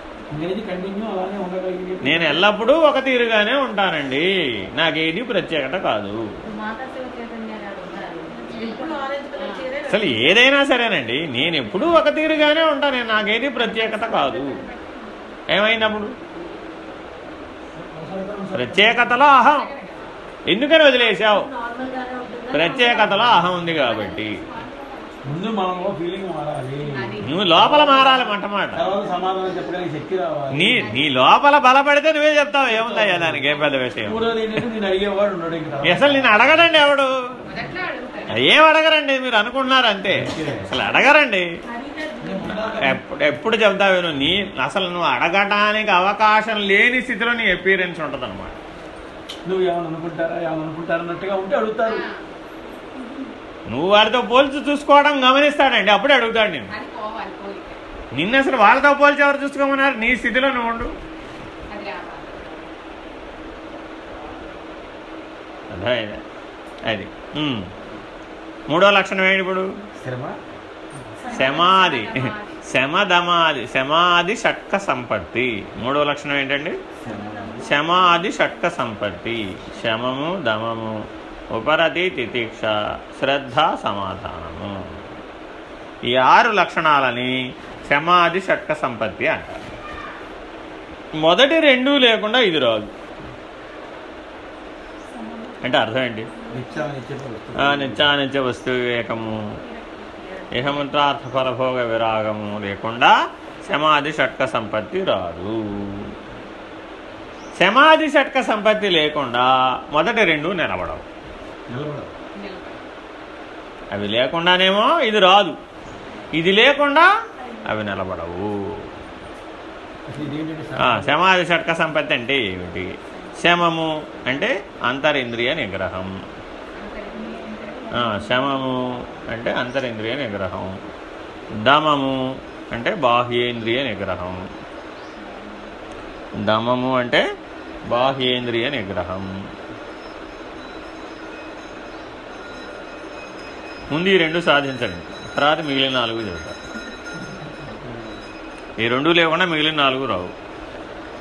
[SPEAKER 1] నేను ఎల్లప్పుడూ ఒక తీరుగానే ఉంటానండి. నాకేది ప్రత్యేకత కాదు
[SPEAKER 5] ఇప్పుడు మాతా శివ చైతన్య గారు ఉన్నారు
[SPEAKER 4] ఇప్పుడు ఆరెంజ్ కలర్ చీరే
[SPEAKER 1] అసలు ఏదైనా సరేనండి నేను ఎప్పుడూ ఒక తీరుగానే ఉంటాను నేను నాకేది ప్రత్యేకత కాదు. ఏమైనప్పుడు ప్రత్యేకతలో అహం. ఎందుకని వదిలేశావు? ప్రత్యేకతలో అహం ఉంది కాబట్టి.
[SPEAKER 2] ముందు మనలో ఫీలింగ్ మారాలి.
[SPEAKER 1] నువ్వు లోపల మారాలి మంటమాట
[SPEAKER 2] తర్వాత సమాధానం చెప్పడానికి శక్తి రావాలి.
[SPEAKER 1] నీ నీ లోపల బలపడితే నువ్వే చెప్తావు ఏముందయ్యా దానికి? ఏం పెద్ద విషయం?
[SPEAKER 2] నేను అడిగేవాడు
[SPEAKER 1] అసలు నేను అడగడండి ఎవడు? ఏం అడగరండి మీరు అనుకుంటున్నారు అంతే. అసలు అడగరండి. ఎప్పుడు ఎప్పుడు చెప్తావు నువ్వు నీ అసలు నువ్వు అడగటానికి అవకాశం లేని స్థితిలో నీ ఎపీరియన్స్ ఉంటుంది అనమాట
[SPEAKER 2] నువ్వు ఏమైనా అనుకుంటారా ఏమైనా అనుకుంటారా అన్నట్టుగా ఉంటే అడుగుతారు.
[SPEAKER 1] నువ్వు వాడితో పోల్చి చూసుకోవడం గమనిస్తాడండి అప్పుడే అడుగుతాడు నేను. నిన్న అసలు వాళ్ళతో పోల్చి ఎవరు చూసుకోమన్నారు? నీ స్థితిలో నువ్వు ఉండు.
[SPEAKER 3] అది
[SPEAKER 1] అర్థమైందా. మూడో లక్షణం ఏంటి ఇప్పుడు? శమాది శమదమాది శమాది షట్క సంపత్తి. మూడో లక్షణం ఏంటండి? శమాది షట్క సంపత్తి. శమము దమము. ఉపరతి తితిక్ష శ్రద్ధ సమాధానము. ఈ ఆరు లక్షణాలని సమాధి షట్క సంపత్తి అంటారు. మొదటి రెండూ లేకుండా ఇది రాదు. అంటే అర్థం ఏంటి?
[SPEAKER 2] నిత్యానిత్య
[SPEAKER 1] వస్తు వివేకము ఇహమంత్రార్థ ఫలభోగ విరాగము లేకుండా సమాధి షట్క సంపత్తి రాదు. సమాధి షట్క సంపత్తి లేకుండా మొదటి రెండు నిలబడవు. అవి లేకుండానేమో ఇది రాదు. ఇది లేకుండా అవి నిలబడవు. సమాధి. షట్క సంపత్తి అంటే ఏమిటి? శమము అంటే అంతరింద్రియ నిగ్రహం. శమము అంటే అంతరింద్రియ నిగ్రహం. దమము అంటే బాహ్యేంద్రియ నిగ్రహం. దమము అంటే బాహ్యేంద్రియ నిగ్రహం. ముందు ఈ రెండు సాధించండి. తర్వాత మిగిలిన నాలుగు చెబుతారు ఈ రెండు లేకుండా మిగిలిన నాలుగు రావు.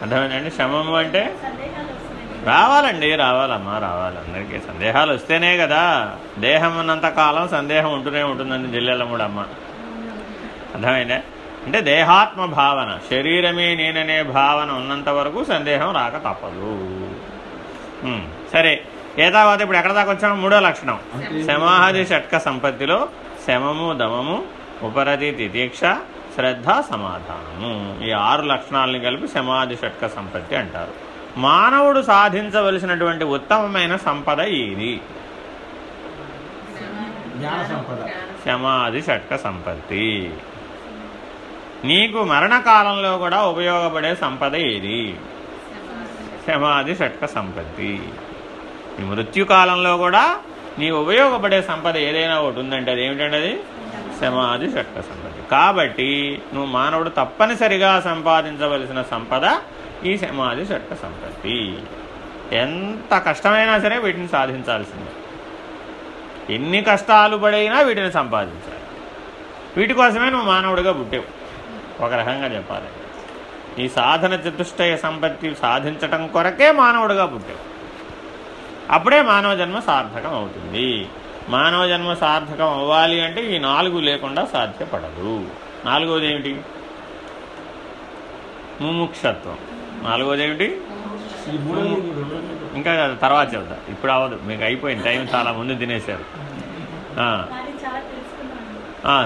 [SPEAKER 1] అర్థమైందండి? శమము అంటే రావాలండి రావాలమ్మా రావాలి. అందరికీ సందేహాలు వస్తేనే కదా. దేహం ఉన్నంత కాలం సందేహం ఉంటూనే ఉంటుందని జిల్లెలమ్ముడమ్మ అర్థమైందా? అంటే దేహాత్మ భావన శరీరమే నేననే భావన ఉన్నంత వరకు సందేహం రాక తప్పదు. సరే. ఏ తర్వాత ఇప్పుడు ఎక్కడ దాకా వచ్చాము? మూడో లక్షణం. సమాహది షట్క సంపత్తిలో శమము దమము ఉపరతి తితీక్ష శ్రద్ధ సమాధానము. ఈ ఆరు లక్షణాలని కలిపి సమాధి షట్క సంపత్తి అంటారు. మానవుడు సాధించవలసినటువంటి ఉత్తమమైన సంపద ఇది సమాధి షట్క సంపత్తి. నీకు మరణకాలంలో కూడా ఉపయోగపడే సంపద ఏది? సమాధి షట్క సంపత్తి. ఈ మృత్యుకాలంలో కూడా నీ ఉపయోగపడే సంపద ఏదైనా ఒకటి ఉందంటే అది ఏమిటంటే అది? సమాధి షట్క సంపత్తి కాబట్టి నువ్వు మానవుడు తప్పనిసరిగా సంపాదించవలసిన సంపద ఈ సమాధి షట్క సంపత్తి. ఎంత కష్టమైనా సరే వీటిని సాధించాల్సిందే. ఎన్ని కష్టాలు పడైనా వీటిని సంపాదించాలి. వీటి కోసమే నువ్వు మానవుడిగా పుట్టావు. ఒక రకంగా చెప్పాలి ఈ సాధన చతుష్టయ సంపత్తి సాధించటం కొరకే మానవుడిగా పుట్టావు. అప్పుడే మానవ జన్మ సార్థకం అవుతుంది. మానవ జన్మ సార్థకం అవ్వాలి అంటే ఈ నాలుగు లేకుండా సాధ్యపడదు. నాలుగవది ఏమిటి? ముముక్షత్వం. నాలుగవది ఏమిటి? ఇంకా తర్వాత చెబుతా. ఇప్పుడు అవ్వదు మీకు అయిపోయింది టైం చాలా ముందు తినేశారు.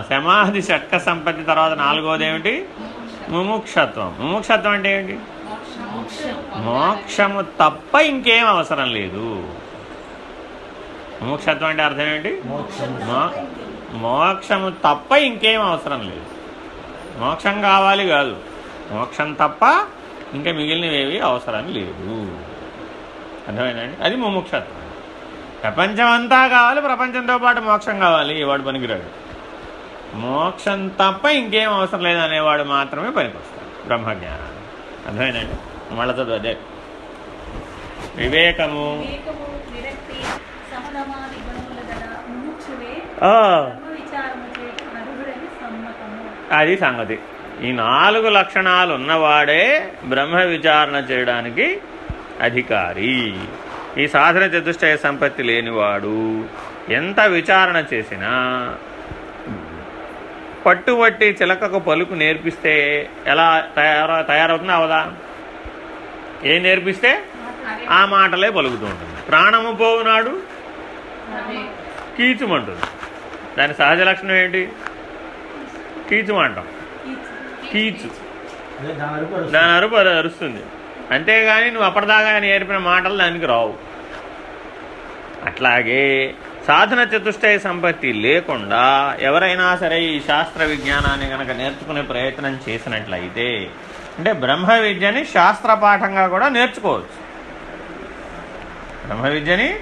[SPEAKER 1] సమాధి షట్క సంపత్తి తర్వాత నాలుగవది ఏమిటి? ముముక్షత్వం. ముముక్షత్వం అంటే ఏమిటి? మోక్షము తప్ప ఇంకేం అవసరం లేదు. ముముక్షత్వం అంటే అర్థం ఏంటి?
[SPEAKER 2] మోక్షము
[SPEAKER 1] తప్ప ఇంకేం అవసరం లేదు. మోక్షం కావాలి కాదు. మోక్షం తప్ప ఇంకా మిగిలినవేవి అవసరం లేదు. అర్థమైందండి? అది ముముక్షత్వం. ప్రపంచం అంతా కావాలి ప్రపంచంతో పాటు మోక్షం కావాలి వాడు పనికిరాడు. మోక్షం తప్ప ఇంకేం అవసరం లేదు అనేవాడు మాత్రమే పనికొస్తాడు. బ్రహ్మజ్ఞానాన్ని అర్థమైందండి? మళ్ళా చదువు అదే. వివేకము. అది సంగతి. ఈ నాలుగు లక్షణాలు ఉన్నవాడే బ్రహ్మ విచారణ చేయడానికి అధికారి. ఈ సాధన చతుష్టయ సంపత్తి లేనివాడు ఎంత విచారణ చేసినా పట్టుబట్టి చిలకకు పలుకు నేర్పిస్తే ఎలా తయార తయారవుతుంది అవదా? ఏం నేర్పిస్తే? ఆ మాటలే పలుకుతూ ఉంటుంది. ప్రాణము పోవునాడు కీచుమంటుంది. దాని సహజ లక్షణం ఏంటి? కీచుమంటాం కీచు.
[SPEAKER 2] దాని
[SPEAKER 1] అరుపు అది అరుస్తుంది. అంతేగాని నువ్వు అప్పటిదాకా నేర్పిన మాటలు దానికి రావు. అట్లాగే సాధన చతుష్టయ సంపత్తి లేకుండా ఎవరైనా సరే ఈ శాస్త్ర విజ్ఞానాన్ని కనుక నేర్చుకునే ప్రయత్నం చేసినట్లయితే అంటే బ్రహ్మ విద్యని శాస్త్ర పాఠంగా కూడా నేర్చుకోవచ్చు. బ్రహ్మ విద్యని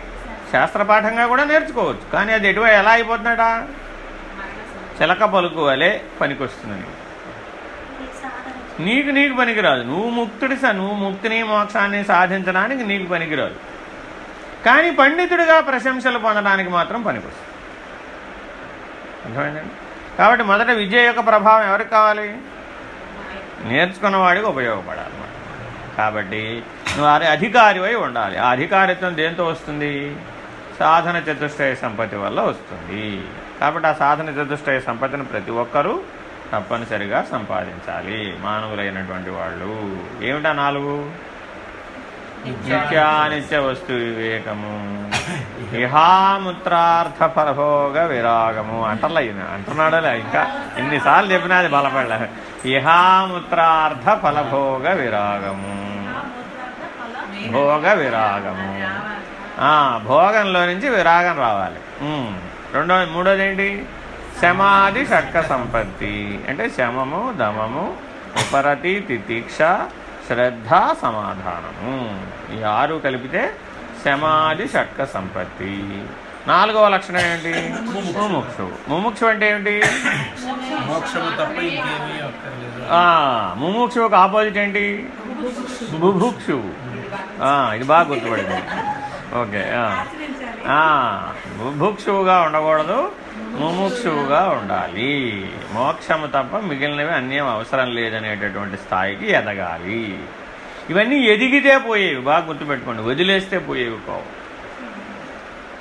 [SPEAKER 1] శాస్త్రపాఠంగా కూడా నేర్చుకోవచ్చు. కానీ అది ఎటువ ఎలా అయిపోతున్నాడా చిలక పలుకు వలె పనికొస్తుంది నీకు. నీకు నీకు పనికిరాదు. నువ్వు ముక్తుడి స నువ్వు ముక్తిని మోక్షాన్ని సాధించడానికి నీకు పనికిరాదు. కానీ పండితుడిగా ప్రశంసలు పొందడానికి మాత్రం పనికొస్తుంది. అర్థమైందండి? కాబట్టి మొదట విద్య యొక్క ప్రభావం ఎవరికి కావాలి? నేర్చుకున్నవాడికి ఉపయోగపడాలి. కాబట్టి నువ్వు అదే అధికారివై ఉండాలి. ఆ అధికారిత్వం దేంతో వస్తుంది? సాధన చతుష్టయ సంపత్తి వల్ల వస్తుంది. కాబట్టి ఆ సాధన చతుష్టయ సంపత్తిని ప్రతి ఒక్కరూ తప్పనిసరిగా సంపాదించాలి. మానవులైనటువంటి వాళ్ళు. ఏమిటా నాలుగు? నిత్యానిత్య వస్తు వివేకము. ఇహాముత్రార్థ పరభోగ విరాగము. అంటలే అంటున్నాడలే ఇంకా? ఎన్నిసార్లు చెప్పినా అది బలపడలే ఇహాముత్రార్థ ఫలభోగ విరాగము భోగ విరాగము భోగంలో నుంచి విరాగం రావాలి. రెండో మూడోది ఏంటి శమాది షట్క సంపత్తి అంటే శమము దమము ఉపరతి తితిక్ష శ్రద్ధ సమాధానము. ఈ ఆరు కలిపితే శమాది షట్క సంపత్తి నాలుగవ లక్షణం ఏంటి? ముముక్షు. ముముక్షు అంటే ఏంటి?
[SPEAKER 2] మోక్షము తప్ప ఇంకేమీ అక్కర్లేదు.
[SPEAKER 1] ఆ, ముముక్షువుకు ఆపోజిట్ ఏంటి? బుభుక్షువు ఇది బాగా గుర్తుపడింది. ఓకే బుభుక్షువుగా ఉండకూడదు. ముముక్షువుగా ఉండాలి. మోక్షము తప్ప మిగిలినవి అన్యం అవసరం లేదనేటటువంటి స్థాయికి ఎదగాలి. ఇవన్నీ ఎదిగితే పోయేవి బాగా గుర్తుపెట్టుకోండి. వదిలేస్తే పోయేవి కావు.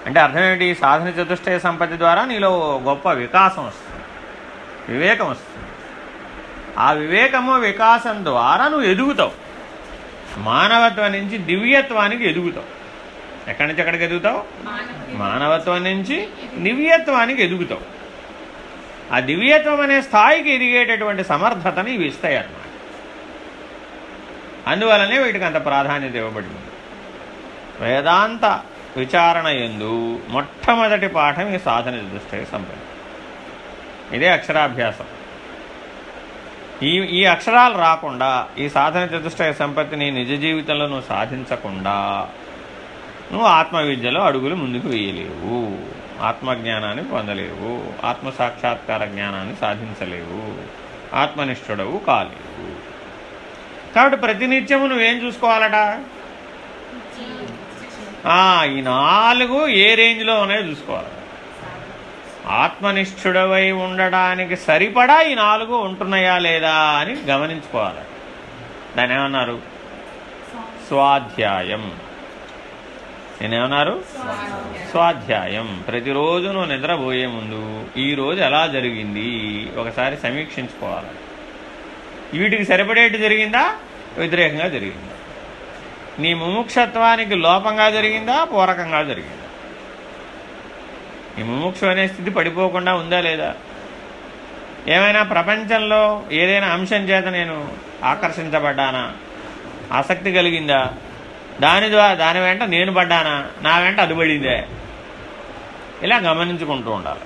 [SPEAKER 1] అంటే అర్థం ఏంటి సాధన చతుష్టయ సంపత్తి ద్వారా నీలో గొప్ప వికాసం వస్తుంది. వివేకం వస్తుంది. ఆ వివేకము వికాసం ద్వారా నువ్వు ఎదుగుతావు. మానవత్వం నుంచి దివ్యత్వానికి ఎదుగుతావు. ఎక్కడి నుంచి ఎక్కడికి ఎదుగుతావు? మానవత్వం నుంచి దివ్యత్వానికి ఎదుగుతావు. ఆ దివ్యత్వం అనే స్థాయికి ఎదిగేటటువంటి సమర్థతని ఇవి ఇస్తాయి అన్నమాట. అందువలనే వీటికి అంత ప్రాధాన్యత ఇవ్వబడింది. వేదాంత విచారణ ఎందు మొట్టమొదటి పాఠం ఈ సాధన దృష్టి సంపద. ఇదే అక్షరాభ్యాసం. ఈ ఈ అక్షరాలు రాకుండా ఈ సాధన చతుష్టయ సంపత్తిని నిజ జీవితంలో నువ్వు సాధించకుండా నువ్వు ఆత్మవిద్యలో అడుగులు ముందుకు వేయలేవు ఆత్మజ్ఞానాన్ని పొందలేవు ఆత్మ సాక్షాత్కార జ్ఞానాన్ని సాధించలేవు ఆత్మనిష్ఠుడవు కాలేవు. కాబట్టి ప్రతినిత్యము నువ్వేం చూసుకోవాలట? ఈ నాలుగు ఏ రేంజ్లో ఉన్నాయో చూసుకోవాలి. ఆత్మనిష్ఠుడవై ఉండడానికి సరిపడా ఈ నాలుగు ఉంటున్నాయా లేదా అని గమనించుకోవాలి. దాని ఏమన్నారు? స్వాధ్యాయం. నేనేమన్నారు స్వాధ్యాయం. ప్రతిరోజు నువ్వు నిద్రపోయే ముందు ఈరోజు ఎలా జరిగింది ఒకసారి సమీక్షించుకోవాలి. వీటికి సరిపడేట్టు జరిగిందా? వ్యతిరేకంగా జరిగిందా? నీ ముముక్షత్వానికి లోపంగా జరిగిందా పూరకంగా జరిగిందా? ఈ ముముక్షు అనే స్థితి పడిపోకుండా ఉందా లేదా? ఏమైనా ప్రపంచంలో ఏదైనా అంశం చేత నేను ఆకర్షించబడ్డానా? ఆసక్తి కలిగిందా? దాని ద్వారా దాని వెంట నేను పడ్డానా? నా వెంట అది పడిందే? ఇలా గమనించుకుంటూ ఉండాలి.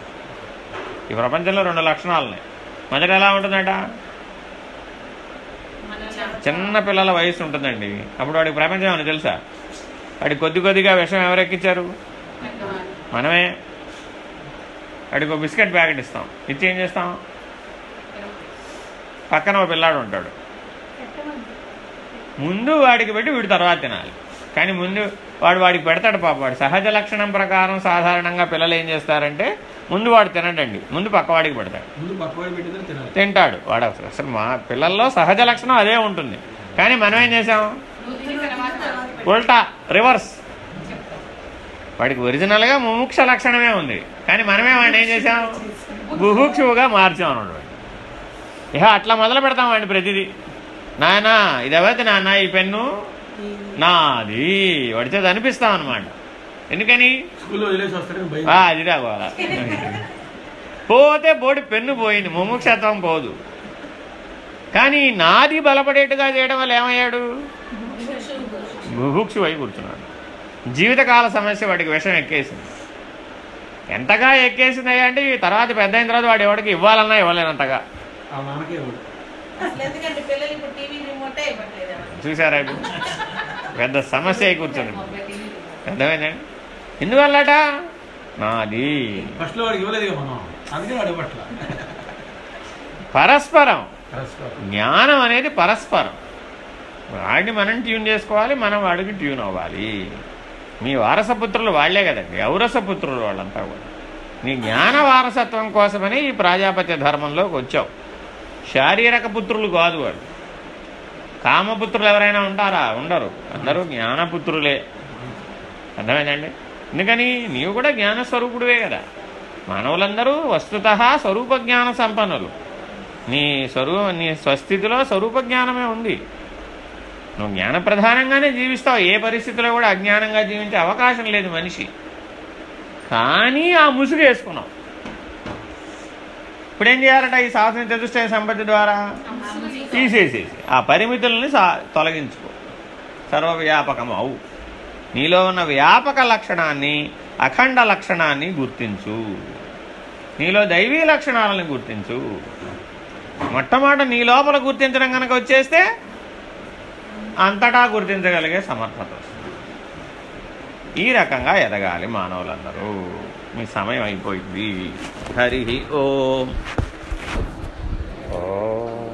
[SPEAKER 1] ఈ ప్రపంచంలో రెండు లక్షణాలున్నాయి. మొదట ఎలా ఉంటుందట? చిన్న పిల్లల వయసు ఉంటుందండి. అప్పుడు వాడికి ప్రపంచం అని తెలుసా? వాడికి కొద్ది కొద్దిగా విషం ఎవరెక్కించారు మనమే. వాడికి ఒక బిస్కెట్ ప్యాకెట్ ఇస్తాం. ఇచ్చి ఏం చేస్తాం? పక్కన ఒక పిల్లాడు ఉంటాడు. ముందు వాడికి పెట్టి వీడి తర్వాత తినాలి. కానీ ముందు వాడు వాడికి పెడతాడు పాప. వాడు సహజ లక్షణం ప్రకారం సాధారణంగా పిల్లలు ఏం చేస్తారంటే ముందు వాడు తినడండి. ముందు పక్కవాడికి పెడతాడు. తింటాడు. వాడు అసలు అసలు మా పిల్లల్లో సహజ లక్షణం అదే ఉంటుంది. కానీ మనం ఏం చేసాం ఉల్టా రివర్స్. వాడికి ఒరిజినల్గా ముముక్ష లక్షణమే ఉంది. కానీ మనమే వాడిని ఏం చేసాం బుభుక్షువుగా మార్చాం అన్నాడు ఇహ అట్లా మొదలు పెడతాం వాడిని ప్రతిదీ. నాయన ఇది ఎవరిది నాన్న ఈ పెన్ను? నాది. వాడితే అనిపిస్తాం అనమాట ఎందుకని?
[SPEAKER 2] స్కూల్లో వదిలేసి వస్తాడని భయం.
[SPEAKER 1] ఆ, అది రాగోవాల పోతే బోడి పెన్ను పోయింది ముముక్షత్వం పోదు. కానీ నాది బలపడేట్టుగా చేయడం వల్ల ఏమయ్యాడు? బుభుక్షు అయి కూర్చున్నాడు. జీవితకాల సమస్య వాడికి విషం ఎక్కేసింది. ఎంతగా ఎక్కేసిందయ్యా అంటే ఈ తర్వాత పెద్ద అయిన తర్వాత వాడు ఎవడికి ఇవ్వాలన్నా ఇవ్వలేనంతగా. చూసారా పెద్ద సమస్య అయి కూర్చుంది. అర్థమైందండి ఎందువల్లట? నాది. పరస్పరం. జ్ఞానం అనేది పరస్పరం. వాడిని మనం ట్యూన్ చేసుకోవాలి మనం వాడికి ట్యూన్ అవ్వాలి. మీ వారసపుత్రులు వాళ్ళే కదండి. ఔరసపుత్రులు వాళ్ళంతా కూడా. నీ జ్ఞాన వారసత్వం కోసమని ఈ ప్రాజాపత్య ధర్మంలోకి వచ్చావు. శారీరక పుత్రులు కాదు వాళ్ళు కామపుత్రులు ఎవరైనా ఉంటారా? ఉండరు. అందరూ జ్ఞానపుత్రులే. అర్థమైందండి? ఎందుకని? నీవు కూడా జ్ఞానస్వరూపుడువే కదా. మానవులందరూ వస్తుత స్వరూప జ్ఞాన సంపన్నులు. నీ స్వరూ నీ స్వస్థితిలో స్వరూప జ్ఞానమే ఉంది. నువ్వు జ్ఞాన ప్రధానంగానే జీవిస్తావు. ఏ పరిస్థితిలో కూడా అజ్ఞానంగా జీవించే అవకాశం లేదు మనిషి. కానీ ఆ ముసుగు వేసుకున్నావు. ఇప్పుడేం చేయాలట ఈ శాసన చతుష్టయ సంపత్తి ద్వారా? తీసేసేసి. ఆ పరిమితుల్ని సా తొలగించుకో. సర్వవ్యాపకం అవు నీలో ఉన్న వ్యాపక లక్షణాన్ని అఖండ లక్షణాన్ని గుర్తించు. నీలో దైవీ లక్షణాలను గుర్తించు. మొట్టమొదట నీ లోపల గుర్తించడం కనుక వచ్చేస్తే అంతటా గుర్తించగలిగే సమర్థత ఈ రకంగా ఎదగాలి మానవులందరూ. మీ సమయం అయిపోయింది. హరి ఓం. ఓ.